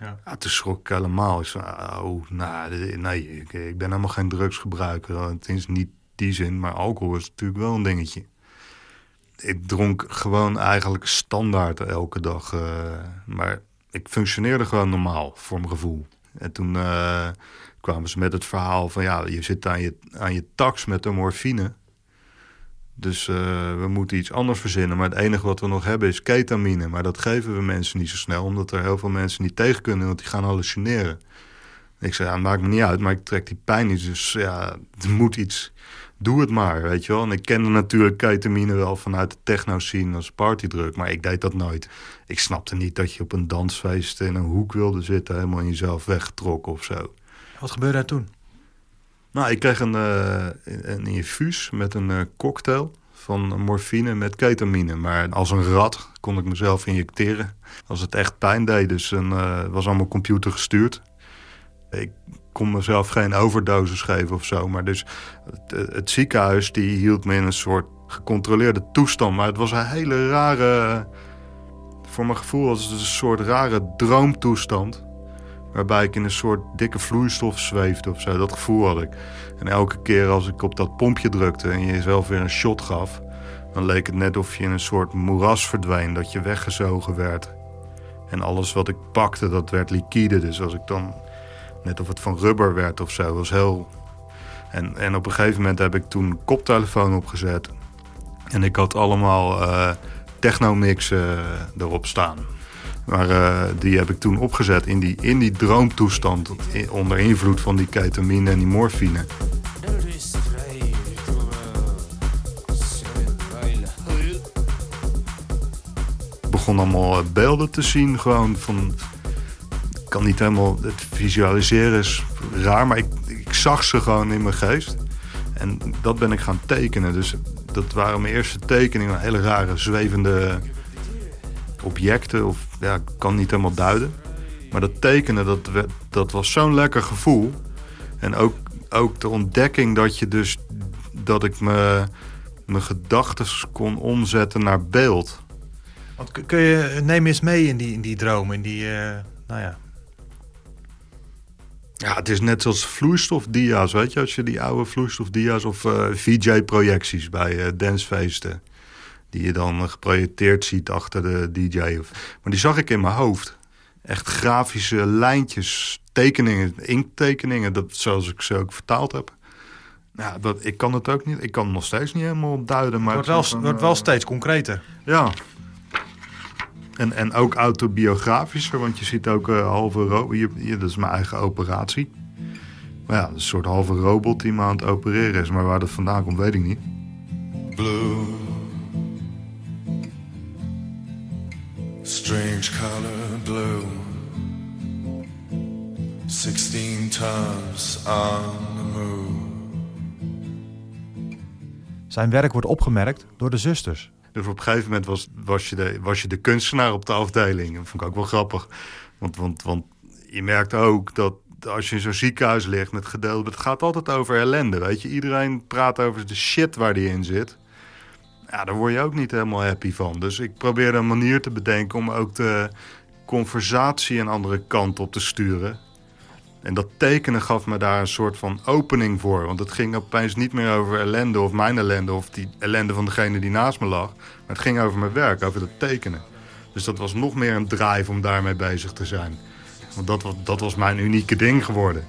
Ja. Ja, toen schrok ik helemaal. Ik zei, oh, nou, nee, ik, ik ben helemaal geen drugsgebruiker. Het is niet die zin, maar alcohol is natuurlijk wel een dingetje. Ik dronk gewoon eigenlijk standaard elke dag. eh, maar ik functioneerde gewoon normaal, voor mijn gevoel. En toen eh, kwamen ze met het verhaal van... ja, je zit aan je, aan je tax met de morfine. Dus eh, we moeten iets anders verzinnen. Maar het enige wat we nog hebben is ketamine. Maar dat geven we mensen niet zo snel... omdat er heel veel mensen niet tegen kunnen... want die gaan hallucineren. Ik zei, ja, maakt me niet uit, maar ik trek die pijn niet. Dus ja, er moet iets... Doe het maar, weet je wel. En ik kende natuurlijk ketamine wel vanuit de techno-scene als partydruk. Maar ik deed dat nooit. Ik snapte niet dat je op een dansfeest in een hoek wilde zitten... helemaal in jezelf weggetrokken of zo. Wat gebeurde er toen? Nou, ik kreeg een, eh, een infuus met een eh, cocktail van morfine met ketamine. Maar als een rat kon ik mezelf injecteren als het echt pijn deed. Dus een, eh, het was allemaal computer gestuurd. Ik kon mezelf geen overdosis geven of zo. Maar dus het, het ziekenhuis die hield me in een soort gecontroleerde toestand. Maar het was een hele rare... Voor mijn gevoel was het een soort rare droomtoestand. Waarbij ik in een soort dikke vloeistof zweefde of zo. Dat gevoel had ik. En elke keer als ik op dat pompje drukte en je jezelf weer een shot gaf... dan leek het net of je in een soort moeras verdween. Dat je weggezogen werd. En alles wat ik pakte, dat werd liquide. Dus als ik dan... Net of het van rubber werd of zo. was heel... En, en op een gegeven moment heb ik toen koptelefoon opgezet. En ik had allemaal eh technomixen erop staan. Maar eh, die heb ik toen opgezet in die, in die droomtoestand. onder invloed van die ketamine en die morfine. Begon allemaal eh, beelden te zien. Gewoon van. Ik kan niet helemaal. Het visualiseren is raar, maar ik, ik zag ze gewoon in mijn geest. En dat ben ik gaan tekenen. Dus dat waren mijn eerste tekeningen. Hele rare zwevende objecten. Of ja, ik kan niet helemaal duiden. Maar dat tekenen, dat, dat was zo'n lekker gevoel. En ook, ook de ontdekking dat je dus dat ik me, mijn gedachten kon omzetten naar beeld. Want kun- kun je, neem eens mee in die, in die droom, in die, eh, nou ja. Ja, het is net zoals vloeistofdia's, weet je. Als je die oude vloeistofdia's of eh, VJ-projecties bij eh dancefeesten... die je dan eh, geprojecteerd ziet achter de DJ. Of, maar die zag ik in mijn hoofd. Echt grafische lijntjes, tekeningen, inkttekeningen... Dat, zoals ik ze ook vertaald heb. Ja, dat, ik kan het ook niet. Ik kan het nog steeds niet helemaal duiden. Maar Het wordt wel, een, wordt wel eh, steeds concreter. Ja. En, en ook autobiografischer, want je ziet ook eh, halve robot. Dat is mijn eigen operatie. Maar ja, een soort halve robot die me aan het opereren is. Maar waar dat vandaan komt, weet ik niet. Blue. Strange color blue. 16 times on the move. Zijn werk wordt opgemerkt door de zusters. Dus op een gegeven moment was, was, je, de, was je de kunstenaar op de afdeling. Dat vond ik ook wel grappig. Want, want, want je merkt ook dat als je in zo'n ziekenhuis ligt met gedeelte... het gaat altijd over ellende, weet je. Iedereen praat over de shit waar die in zit. Ja, daar word je ook niet helemaal happy van. Dus ik probeerde een manier te bedenken om ook de conversatie een andere kant op te sturen. En dat tekenen gaf me daar een soort van opening voor. Want het ging opeens niet meer over ellende of mijn ellende... of die ellende van degene die naast me lag. Maar het ging over mijn werk, over dat tekenen. Dus dat was nog meer een drive om daarmee bezig te zijn. Want dat was, dat was mijn unieke ding geworden.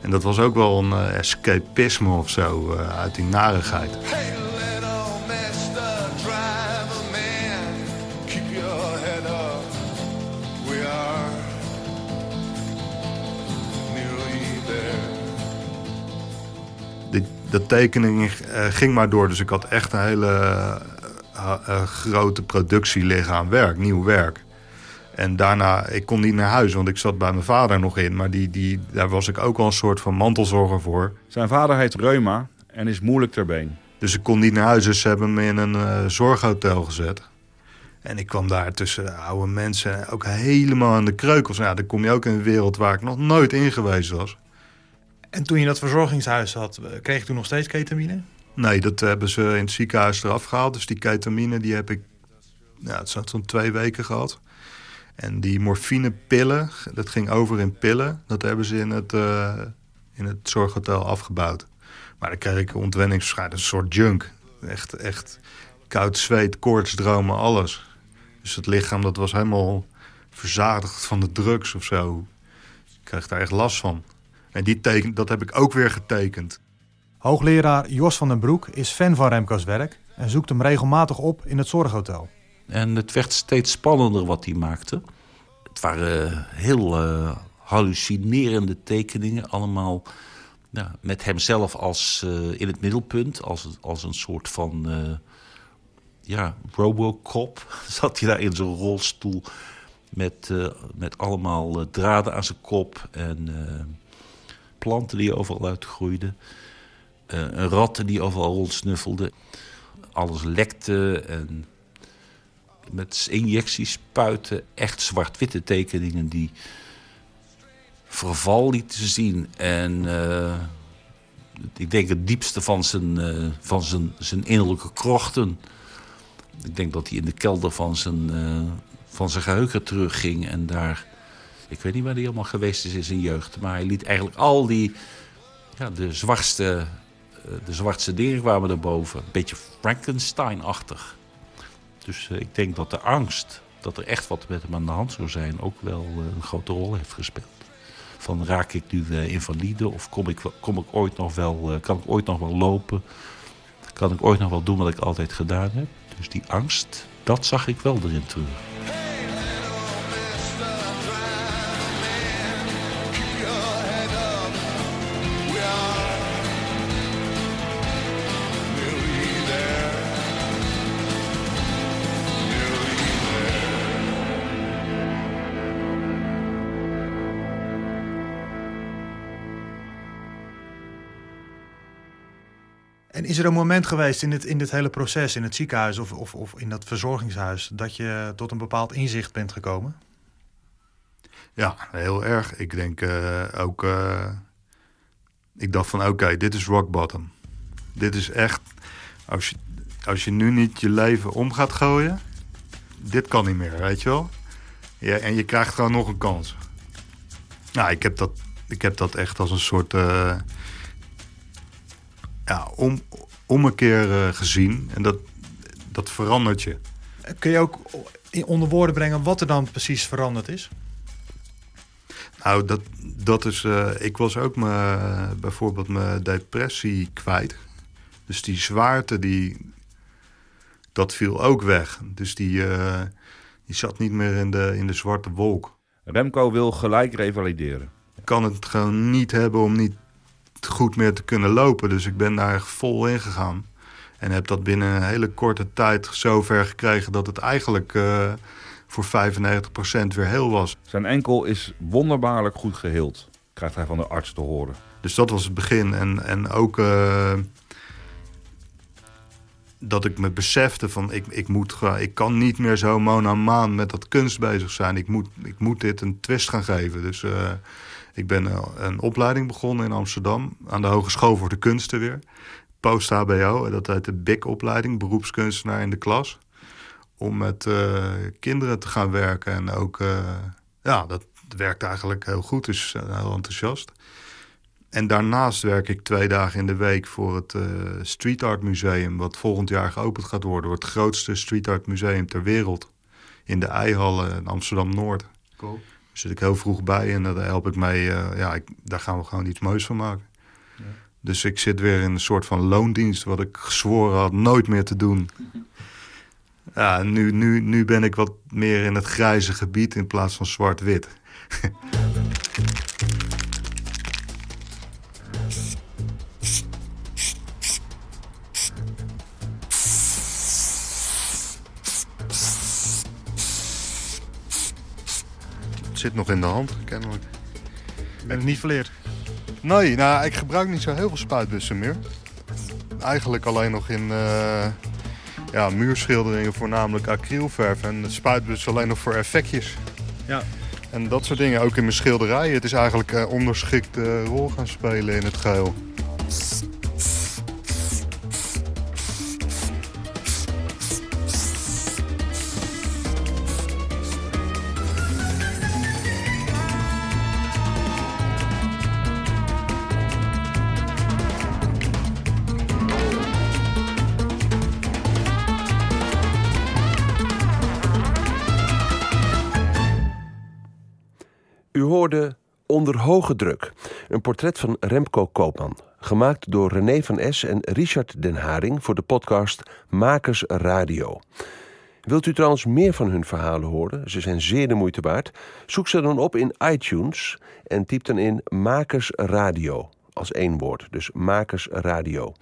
En dat was ook wel een eh, escapisme of zo eh, uit die narigheid. Dat tekening eh, ging maar door. Dus ik had echt een hele eh, eh, grote productie liggen aan werk, nieuw werk. En daarna, ik kon niet naar huis, want ik zat bij mijn vader nog in. Maar die, die, daar was ik ook al een soort van mantelzorger voor. Zijn vader heet Reuma en is moeilijk ter been. Dus ik kon niet naar huis, dus ze hebben me in een zorghotel gezet. En ik kwam daar tussen oude mensen, ook helemaal aan de kreukels. Nou, Ja, dan kom je ook in een wereld waar ik nog nooit in geweest was. En toen je dat verzorgingshuis had, eh, kreeg je toen nog steeds ketamine? Nee, dat hebben ze in het ziekenhuis eraf gehaald. Dus die ketamine, die heb ik, ja, het zat zo'n twee weken gehad. En die morfinepillen, dat ging over in pillen. Dat hebben ze in het, eh, in het zorghotel afgebouwd. Maar dan kreeg ik ontwenningsverschijnselen, een soort junk. Echt, echt koud zweet, koortsdromen, alles. Dus het lichaam dat was helemaal verzadigd van de drugs of zo. Ik kreeg daar echt last van. En die teken, dat heb ik ook weer getekend. Hoogleraar Jos van den Broek is fan van Remco's werk en zoekt hem regelmatig op in het zorghotel. En het werd steeds spannender wat hij maakte. Het waren heel eh, hallucinerende tekeningen. Allemaal ja, met hemzelf als, eh, in het middelpunt. Als, als een soort van eh, ja, Robocop. (laughs) Zat hij daar in zijn rolstoel. Met, eh, met allemaal draden aan zijn kop. En eh, planten die overal uitgroeiden. Eh, een ratten die overal rondsnuffelden. Alles lekte en met injecties spuiten. Echt zwart-witte tekeningen die verval lieten zien. En eh, ik denk het diepste van zijn, eh, van zijn, zijn innerlijke krochten. Ik denk dat hij in de kelder van zijn, eh, van zijn geheugen terugging en daar... Ik weet niet waar hij allemaal geweest is in zijn jeugd. Maar hij liet eigenlijk al die... Ja, de zwartste, eh, de zwartste dingen kwamen erboven. Een beetje Frankenstein-achtig. Dus eh, ik denk dat de angst dat er echt wat met hem aan de hand zou zijn... ook wel eh, een grote rol heeft gespeeld. Van raak ik nu invalide of kom ik, kom ik ooit nog wel, kan ik ooit nog wel lopen? Kan ik ooit nog wel doen wat ik altijd gedaan heb? Dus die angst, dat zag ik wel erin terug. Is er een moment geweest in dit, in dit hele proces, in het ziekenhuis of, of, of in dat verzorgingshuis, dat je tot een bepaald inzicht bent gekomen? Ja, heel erg. Ik denk eh, ook... eh, ik dacht van, oké, dit is rock bottom. Dit is echt... Als je, als je nu niet je leven om gaat gooien... Dit kan niet meer, weet je wel? Ja, en je krijgt gewoon nog een kans. Nou, ik heb dat, ik heb dat echt als een soort... eh, ja, om, ommekeer eh, gezien. En dat, dat verandert je. Kun je ook in- onder woorden brengen wat er dan precies veranderd is? Nou, dat, dat is. eh, ik was ook me, bijvoorbeeld mijn depressie kwijt. Dus die zwaarte, die, dat viel ook weg. Dus die, eh, die zat niet meer in de, in de zwarte wolk. Remco wil gelijk revalideren. Ik kan het gewoon niet hebben om niet goed meer te kunnen lopen. Dus ik ben daar vol in gegaan. En heb dat binnen een hele korte tijd zover gekregen dat het eigenlijk eh, voor 95% weer heel was. Zijn enkel is wonderbaarlijk goed geheeld. krijgt hij van de arts te horen. Dus dat was het begin. En, en ook eh, dat ik me besefte van ik, ik, moet, ik kan niet meer zo monomaan met dat kunst bezig zijn. Ik moet, ik moet dit een twist gaan geven. Dus eh, ik ben eh, een opleiding begonnen in Amsterdam aan de Hogeschool voor de Kunsten weer. Post-HBO, dat heet de BIC-opleiding, beroepskunstenaar in de klas. Om met eh, kinderen te gaan werken. En ook, eh, ja, dat werkt eigenlijk heel goed. Dus eh, heel enthousiast. En daarnaast werk ik twee dagen in de week voor het eh, Street Art Museum, wat volgend jaar geopend gaat worden. Wordt het grootste street art museum ter wereld. In de Eihallen in Amsterdam-Noord. Cool. Zit ik heel vroeg bij en daar help ik mee. eh, ja, ik, daar gaan we gewoon iets moois van maken. Dus ik zit weer in een soort van loondienst, wat ik gezworen had nooit meer te doen. (laughs) Ja, nu, nu, nu ben ik wat meer in het grijze gebied in plaats van zwart-wit. (laughs) zit nog in de hand, kennelijk. Ben het niet verleerd? Nee, nou, ik gebruik niet zo heel veel spuitbussen meer. Eigenlijk alleen nog in eh, ja, muurschilderingen, voornamelijk acrylverf. En de spuitbus alleen nog voor effectjes. Ja. En dat soort dingen, ook in mijn schilderijen. Het is eigenlijk een onderschikte rol gaan spelen in het geheel. Onder hoge druk, een portret van Remco Koopman. Gemaakt door René van S en Richard Den Haring voor de podcast Makers Radio. Wilt u trouwens meer van hun verhalen horen? Ze zijn zeer de moeite waard. Zoek ze dan op in iTunes en typ dan in Makers Radio. Als één woord, dus Makers Radio.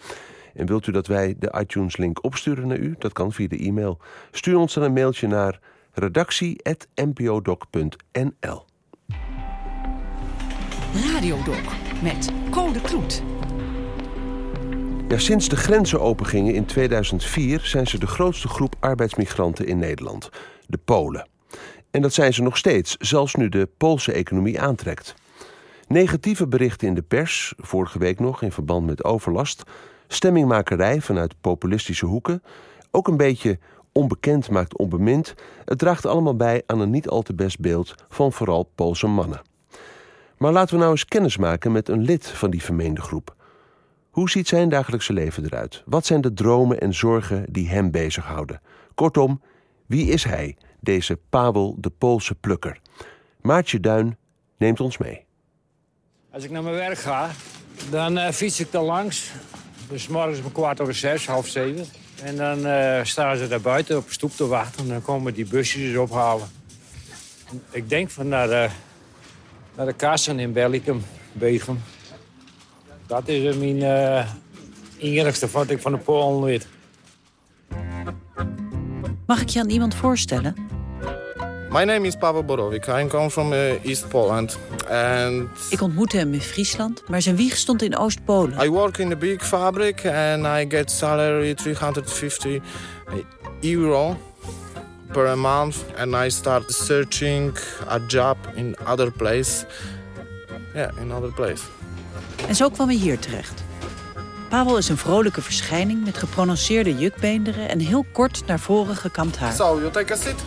En wilt u dat wij de iTunes-link opsturen naar u? Dat kan via de e-mail. Stuur ons dan een mailtje naar redactie.npodoc.nl. Radiodoc met Code Kloet. Ja, sinds de grenzen opengingen in 2004 zijn ze de grootste groep arbeidsmigranten in Nederland, de Polen. En dat zijn ze nog steeds, zelfs nu de Poolse economie aantrekt. Negatieve berichten in de pers, vorige week nog in verband met overlast, stemmingmakerij vanuit populistische hoeken, ook een beetje onbekend maakt onbemind, het draagt allemaal bij aan een niet al te best beeld van vooral Poolse mannen. Maar laten we nou eens kennis maken met een lid van die vermeende groep. Hoe ziet zijn dagelijkse leven eruit? Wat zijn de dromen en zorgen die hem bezighouden? Kortom, wie is hij, deze Pavel de Poolse plukker? Maartje Duin neemt ons mee. Als ik naar mijn werk ga, dan eh, fiets ik er langs. Dus morgens om kwart over zes, half zeven. En dan eh, staan ze daar buiten op de stoep te wachten. En dan komen die busjes ophalen. Ik denk van naar de, naar de kassen in Bellicum, Begum. Dat is eh, mijn uh, enigste wat ik van de Polen weet. Mag ik je aan iemand voorstellen? My name is Pavel Borowik. I come from uh, East Poland. And Ik ontmoette hem in Friesland, maar zijn wieg stond in Oost-Polen. I work in a big fabric and I get salary 350 euro per month. And I start searching a job in other place. Yeah, in other place. En zo kwam hij hier terecht. Pavel is een vrolijke verschijning met geprononceerde jukbeenderen en heel kort naar voren gekamd haar. So, you take a seat?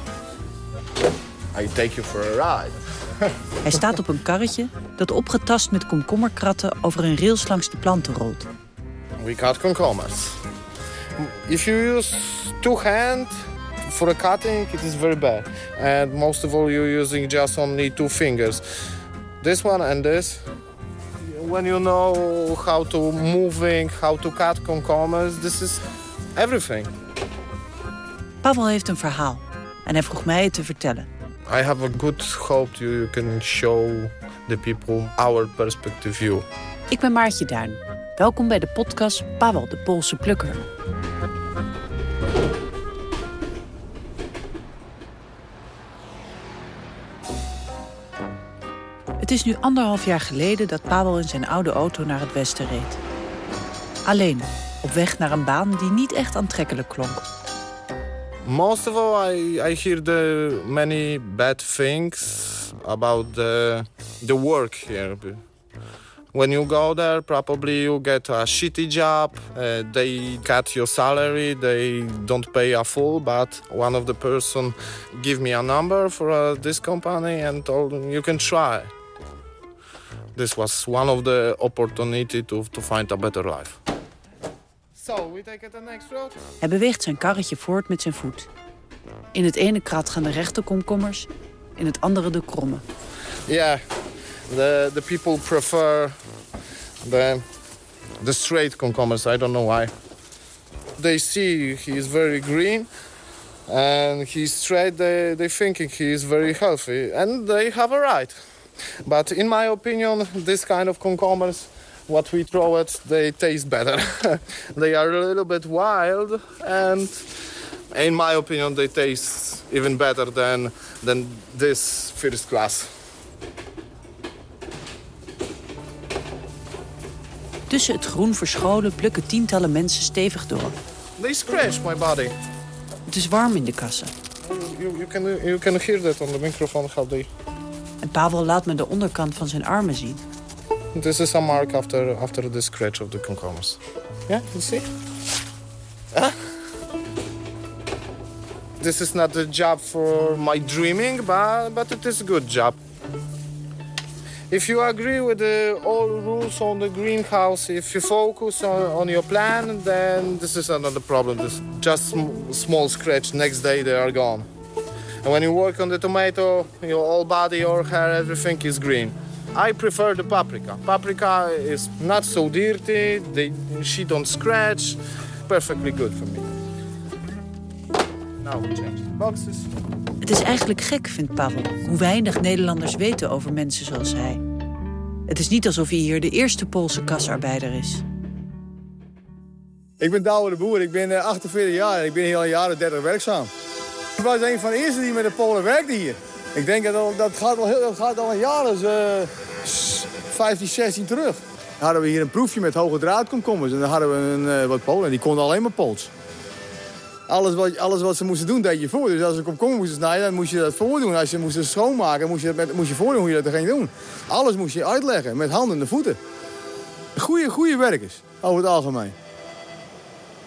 I take you for a ride. (laughs) Hij staat op een karretje dat opgetast met komkommerkratten over een rails langs de planten rolt. We cut cucumbers. If you use two hands for a cutting, it is very bad. And most of all, you're using just only two fingers. This one and this. When you know how to moving, how to cut cucumbers, this is everything. Pavel heeft een verhaal en hij vroeg mij het te vertellen. I have a good hope you can show the people our perspective view. Ik ben Maartje Duin. Welkom bij de podcast Pavel de Poolse Plukker. Het is nu anderhalf jaar geleden dat Pavel in zijn oude auto naar het westen reed. Alleen, op weg naar een baan die niet echt aantrekkelijk klonk. Most of all, I, I hear the many bad things about the, the work here. When you go there, probably you get a shitty job. Uh, they cut your salary. They don't pay a full. But one of the person give me a number for uh, this company and told you can try. This was one of the opportunity to, to find a better life. So we take it the next road. Hij beweegt zijn karretje voort met zijn voet. In het ene krat gaan de rechte komkommers, in het andere de kromme. Yeah, the the people prefer the the straight cucumbers. I don't know why. They see he is very green, and he's straight. They they thinking he is very healthy, and they have a right. But in my opinion, this kind of cucumbers, what we throw it, they taste better. (laughs) they are a little bit wild, and in my opinion, they taste even better than than this first class. Tussen het groen verscholen plukken tientallen mensen stevig door. They scratch my body. Het is warm in de kassen. You, you, can, you can hear that on the microphone how they... En Pavel laat me de onderkant van zijn armen zien. This is a mark after, after the scratch of the cucumbers. Yeah, you see? This is not a job for my dreaming, but, but it is a good job. If you agree with the all rules on the greenhouse, if you focus on, on your plan, then this is another problem. This just sm small scratch. Next day they are gone. And when you work on the tomato, your whole body, your hair, everything is green. I prefer the paprika. Paprika is not so dirty. They, she don't scratch. Perfectly good for me. Now we change the boxes. Het is eigenlijk gek, vindt Pavel, hoe weinig Nederlanders weten over mensen zoals hij. Het is niet alsof hij hier de eerste Poolse kasarbeider is. Ik ben Douwe de Boer, ik ben eh, 48 jaar en ik ben hier al jaren 30 werkzaam. Ik was een van de eerste die met de Polen werkte hier. Ik denk dat dat gaat al, heel, dat gaat al een jaar, dus, eh, 15, 16 terug. Dan hadden we hier een proefje met hoge draadkomkommers en dan hadden we een, eh, wat Polen en die konden alleen maar Pools. Alles wat, alles wat ze moesten doen, deed je voor. Dus als ze komkommer moesten snijden, dan moest je dat voordoen. Als je moest schoonmaken, moest je, met, moest je voordoen hoe je dat ging doen. Alles moest je uitleggen, met handen en voeten. Goeie, goede werkers, over het algemeen.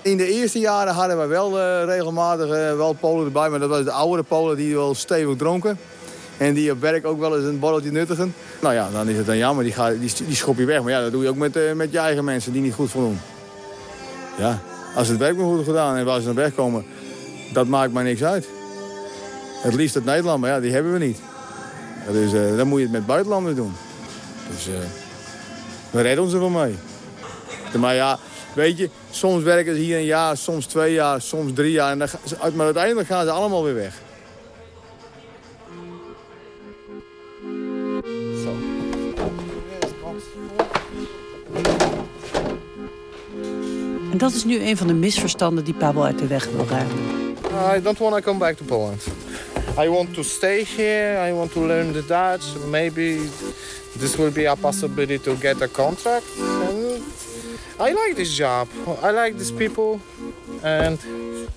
In de eerste jaren hadden we wel eh, regelmatig eh, wel Polen erbij. Maar dat was de oudere Polen die wel stevig dronken. En die op werk ook wel eens een borreltje nuttigen. Nou ja, dan is het dan jammer, die, die, schop je weg. Maar ja, dat doe je ook met, eh, met je eigen mensen die niet goed voldoen. Ja, als het werk maar goed gedaan en waar ze naar wegkomen, dat maakt mij niks uit. Het liefst het Nederland, maar ja, die hebben we niet. Dus dan moet je het met buitenlanders doen. Dus we redden ons wel mee. Maar ja, weet je, soms werken ze hier een jaar, soms twee jaar, soms drie jaar. En dan, maar uiteindelijk gaan ze allemaal weer weg. En dat is nu een van de misverstanden die Pavel uit de weg wil ruimen. I don't want to come back to Poland. I want to stay here. I want to learn the Dutch. Maybe this will be a possibility to get a contract. And I like this job. I like these people. And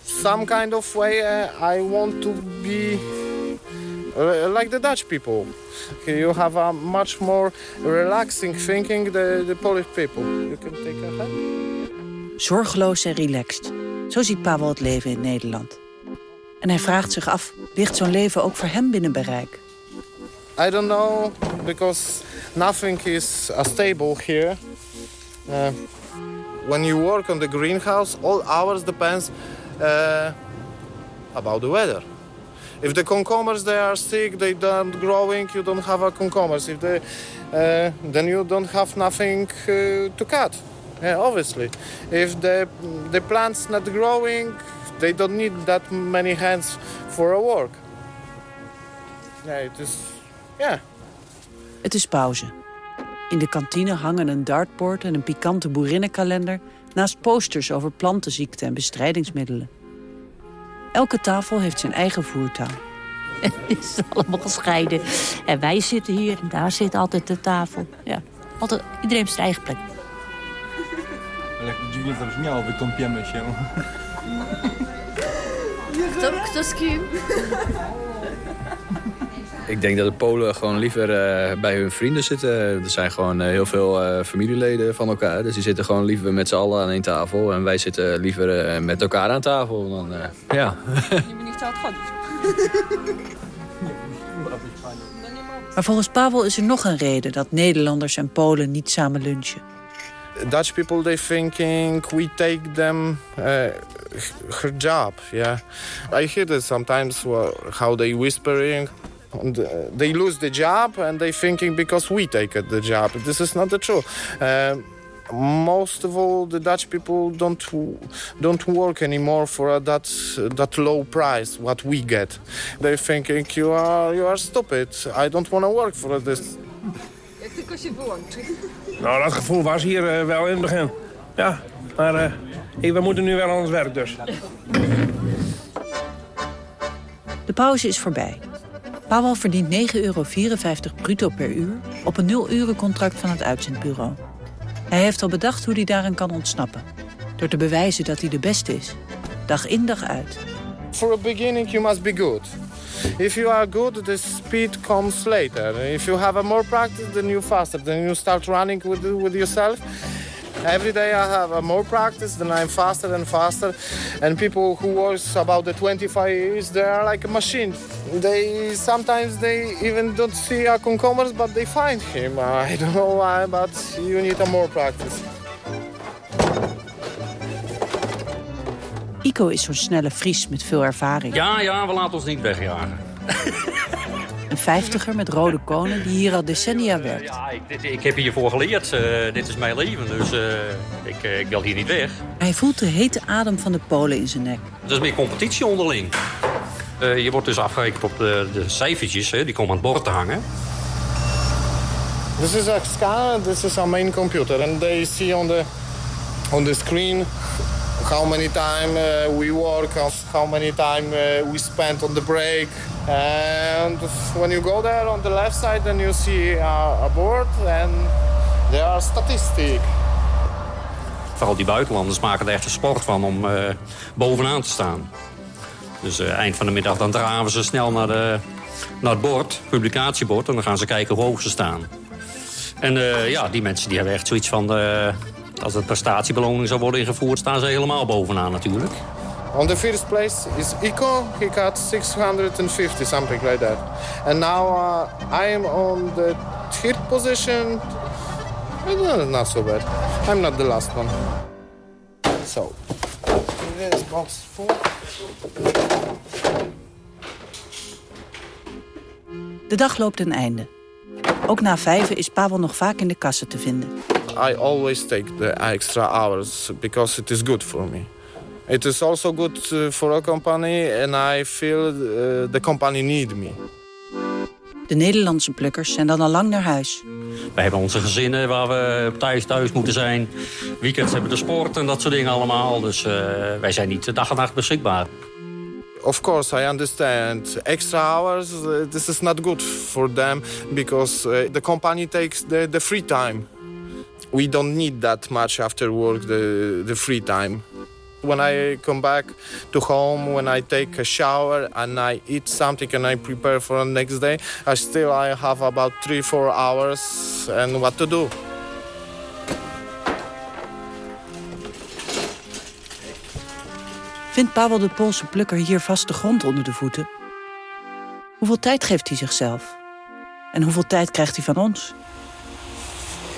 some kind of way uh, I want to be uh, like the Dutch people. You have a much more relaxing thinking the, the Polish people. You can take a hand. Zorgeloos en relaxed. Zo ziet Pavel het leven in Nederland. En hij vraagt zich af, ligt zo'n leven ook voor hem binnen bereik? I don't know because nothing is uh, stable here. Uh, when you work on the greenhouse, all hours depends uh, about the weather. If the cucumbers they are sick, they don't growing, you don't have a cucumbers. If they, uh, then you don't have nothing uh, to cut. Yeah, obviously. If the the plants not growing, they don't need that many hands for a work. Yeah, it is. Yeah. Het is pauze. In de kantine hangen een dartboard en een pikante boerinnenkalender... naast posters over plantenziekten en bestrijdingsmiddelen. Elke tafel heeft zijn eigen voertaal. (laughs) Het is allemaal gescheiden. En wij zitten hier en daar zit altijd de tafel. Ja, altijd, iedereen heeft zijn eigen plek. Dziwnie zabrzmiało, wykąpiemy się. Kto, kto z kim? Ik denk dat de Polen gewoon liever eh, bij hun vrienden zitten. Er zijn gewoon eh, heel veel eh, familieleden van elkaar. Dus die zitten gewoon liever met z'n allen aan één tafel. En wij zitten liever met elkaar aan tafel. Dan, ja. (laughs) Maar volgens Pavel is er nog een reden dat Nederlanders en Polen niet samen lunchen. Dutch people they thinking we take them uh, her job yeah i hear that sometimes well, how they whispering and, uh, they lose the job and they thinking because we take the job this is not the truth um, most of all the dutch people don't don't work anymore for that that low price what we get they're thinking you are you are stupid i don't want to work for this Jak tylko się wyłączy. Nou, dat gevoel was hier eh, wel in het begin. Ja, maar eh, hey, we moeten nu wel aan het werk dus. De pauze is voorbij. Pavel verdient 9,54 euro bruto per uur op een 0-urencontract van het uitzendbureau. Hij heeft al bedacht hoe hij daaraan kan ontsnappen. Door te bewijzen dat hij de beste is. Dag in dag uit. For a beginning, you must be good. If you are good, the speed comes later. If you have a more practice, then you faster. Then you start running with with yourself. Every day I have a more practice, then I'm faster and faster. And people who was about the 25 years, they are like a machine. They sometimes they even don't see a concomers, but they find him. (laughs) I don't know why, but you need a more practice. Ico is zo'n snelle Fries met veel ervaring. Ja, ja, we laten ons niet wegjagen. (laughs) Een vijftiger met rode konen die hier al decennia werkt. Ja, ik, dit- ik heb hiervoor geleerd. eh, dit is mijn leven, dus eh, ik, eh, ik wil hier niet weg. Hij voelt de hete adem van de Polen in zijn nek. Het is meer competitie onderling. Eh, je wordt dus afgerekend op de, de cijfertjes, hè, die komen aan het bord te hangen. This is a scanner. This is our main computer, and they see on the on the screen how many time uh, we work, how many time uh, we spend on the break. And when you go there on the left side, then you see uh, a board, and there are statistics. Vooral die buitenlanders maken er echt een sport van om eh, bovenaan te staan. Dus eh, eind van de middag dan draven ze snel naar, de, naar het bord, publicatiebord... en dan gaan ze kijken hoe hoog ze staan. En eh, ja, die mensen die hebben echt zoiets van... als het prestatiebeloning zou worden ingevoerd... staan ze helemaal bovenaan natuurlijk. On the first place is Ico. He got 650, something like that. And now uh, I am on the third position. Uh, Not so bad. I'm not the last one. So, this box full. De dag loopt ten einde. Ook na vijven is Pavel nog vaak in de kassen te vinden. I always take the extra hours because it is good for me. It is also good uh, for a company and I feel uh, the company need me. De Nederlandse plukkers zijn dan al lang naar huis. Wij hebben onze gezinnen waar we thuis thuis moeten zijn. Weekends hebben we de sport en dat soort dingen allemaal. Dus eh, wij zijn niet dag en nacht beschikbaar. Of course, I understand. Extra hours, uh, this is not good for them because uh, the company takes the, the free time. We don't need that much after work, the, the free time. When I come back to home, when I take a shower and I eat something and I prepare for the next day, I still I have about three, four hours and what to do. Vindt Pavel de Poolse plukker hier vaste grond onder de voeten? Hoeveel tijd geeft hij zichzelf? En hoeveel tijd krijgt hij van ons?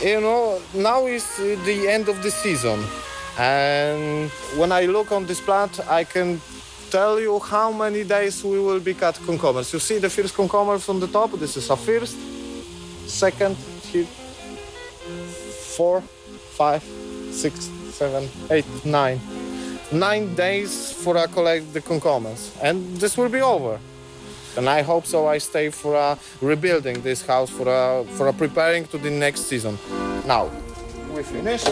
you know, now is the end of the season. And when I look on this plant, I can tell you how many days we will be cut cucumbers. You see the first cucumbers on the top? This is a first, second, here, four, five, six, seven, eight, nine. Nine days for I collect the cucumbers. And this will be over. And I hope so. I stay for uh, rebuilding this house for uh, for uh, preparing to the next season. Now we finish.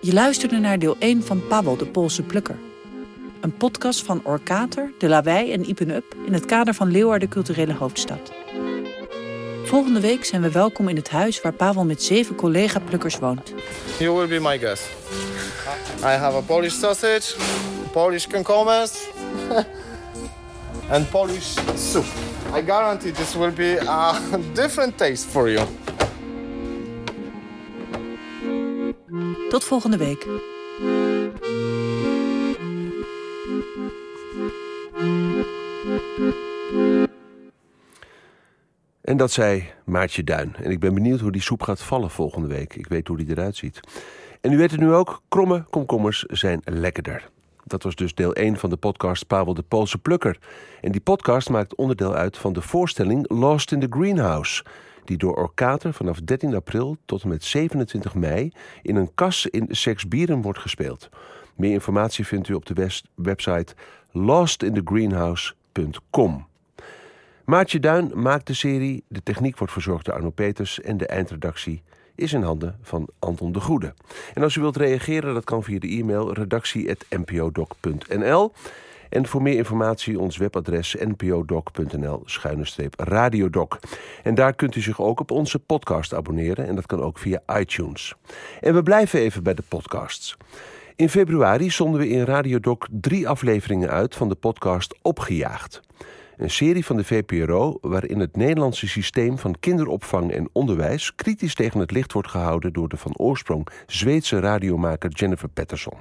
Je luisterde naar deel 1 van Pavel de Poolse plukker. Een podcast van Orkater, De Lawei en Ipen Up... in het kader van Leeuwarden Culturele Hoofdstad. Volgende week zijn we welkom in het huis waar Pavel met zeven collega-plukkers woont. You will be my guest. I have a Polish sausage, Polish komkommers, (laughs) and Polish soup. I guarantee this will be a different taste for you. Tot volgende week. En dat zei Maartje Duin. En ik ben benieuwd hoe die soep gaat vallen volgende week. Ik weet hoe die eruit ziet. En u weet het nu ook, kromme komkommers zijn lekkerder. Dat was dus deel 1 van de podcast Pavel de Poolse Plukker. En die podcast maakt onderdeel uit van de voorstelling Lost in the Greenhouse... die door Orkater vanaf 13 april tot en met 27 mei... in een kas in Seksbieren wordt gespeeld. Meer informatie vindt u op de website lostinthegreenhouse.com. Maartje Duin maakt de serie, de techniek wordt verzorgd door Arno Peters... en de eindredactie is in handen van Anton de Goede. En als u wilt reageren, dat kan via de e-mail redactie.npodoc.nl. En voor meer informatie ons webadres npodoc.nl-radiodoc. En daar kunt u zich ook op onze podcast abonneren en dat kan ook via iTunes. En we blijven even bij de podcasts. In februari zonden we in Radiodoc drie afleveringen uit van de podcast Opgejaagd. Een serie van de VPRO waarin het Nederlandse systeem van kinderopvang en onderwijs kritisch tegen het licht wordt gehouden door de van oorsprong Zweedse radiomaker Jennifer Patterson.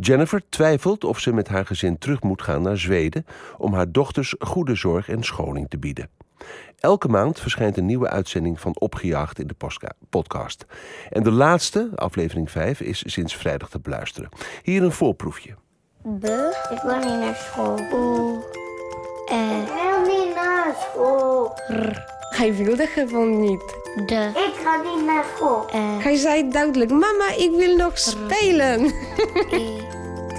Jennifer twijfelt of ze met haar gezin terug moet gaan naar Zweden om haar dochters goede zorg en scholing te bieden. Elke maand verschijnt een nieuwe uitzending van Opgejaagd in de postka- podcast. En de laatste, aflevering 5, is sinds vrijdag te beluisteren. Hier een voorproefje. De, ik wil niet naar school. Oeh. Eh. Ik wil niet naar school. Hij wilde gewoon niet. De. Ik ga niet naar school. Eh. Hij zei duidelijk, mama, ik wil nog spelen.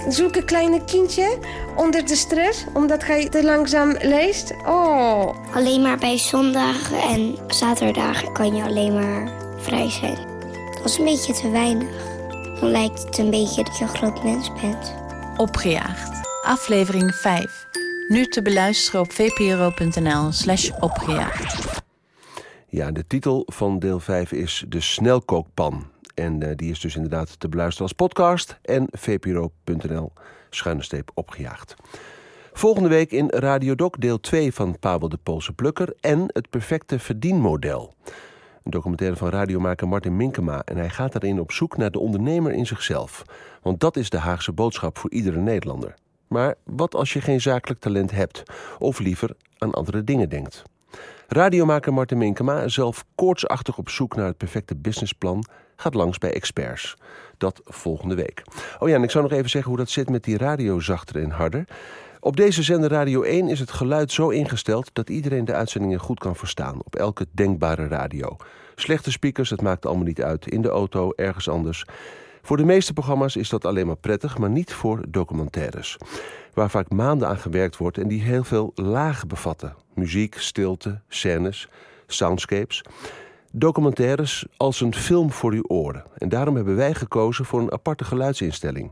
Zulke (laughs) kleine kindje onder de stress, omdat hij te langzaam leest. Oh. Alleen maar bij zondag en zaterdag kan je alleen maar vrij zijn. Dat is een beetje te weinig. Dan lijkt het een beetje dat je een groot mens bent. Opgejaagd. Aflevering 5. Nu te beluisteren op vpro.nl slash opgejaagd. Ja, de titel van deel 5 is De Snelkookpan. En eh, die is dus inderdaad te beluisteren als podcast en vpro.nl schuine streep opgejaagd. Volgende week in Radio Doc deel 2 van Pavel de Poolse Plukker en het perfecte verdienmodel. Een documentaire van radiomaker Martin Minkema en hij gaat daarin op zoek naar de ondernemer in zichzelf. Want dat is de Haagse boodschap voor iedere Nederlander. Maar wat als je geen zakelijk talent hebt of liever aan andere dingen denkt? Radiomaker Martin Minkema, zelf koortsachtig op zoek naar het perfecte businessplan, gaat langs bij experts. Dat volgende week. Oh ja, en ik zou nog even zeggen hoe dat zit met die radio zachter en harder. Op deze zender Radio 1 is het geluid zo ingesteld dat iedereen de uitzendingen goed kan verstaan. Op elke denkbare radio. Slechte speakers, het maakt allemaal niet uit. In de auto, ergens anders. Voor de meeste programma's is dat alleen maar prettig, maar niet voor documentaires. Waar vaak maanden aan gewerkt wordt en die heel veel lagen bevatten. Muziek, stilte, scènes, soundscapes. Documentaires als een film voor uw oren. En daarom hebben wij gekozen voor een aparte geluidsinstelling.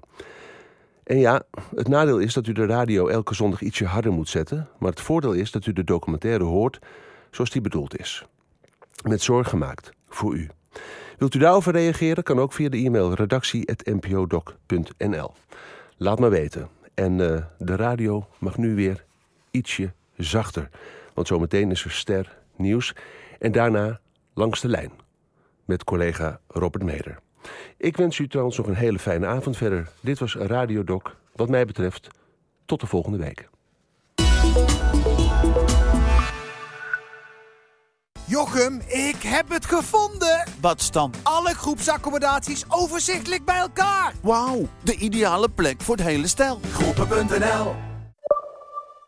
En ja, het nadeel is dat u de radio elke zondag ietsje harder moet zetten. Maar het voordeel is dat u de documentaire hoort zoals die bedoeld is. Met zorg gemaakt voor u. Wilt u daarover reageren? Kan ook via de e-mail redactie.npodoc.nl. Laat maar weten. En eh, de radio mag nu weer ietsje zachter. Want zometeen is er ster nieuws. En daarna langs de lijn. Met collega Robert Meder. Ik wens u trouwens nog een hele fijne avond verder. Dit was Radio Doc. Wat mij betreft, tot de volgende week. Jochem, ik heb het gevonden! Wat staan alle groepsaccommodaties overzichtelijk bij elkaar? Wauw, de ideale plek voor het hele stel. Groepen.nl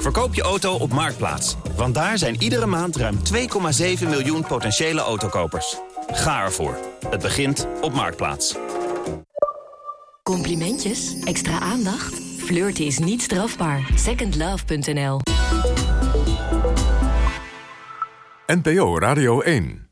Verkoop je auto op Marktplaats. Want daar zijn iedere maand ruim 2,7 miljoen potentiële autokopers. Ga ervoor. Het begint op Marktplaats. Complimentjes? Extra aandacht? Flirten is niet strafbaar. Secondlove.nl NPO Radio 1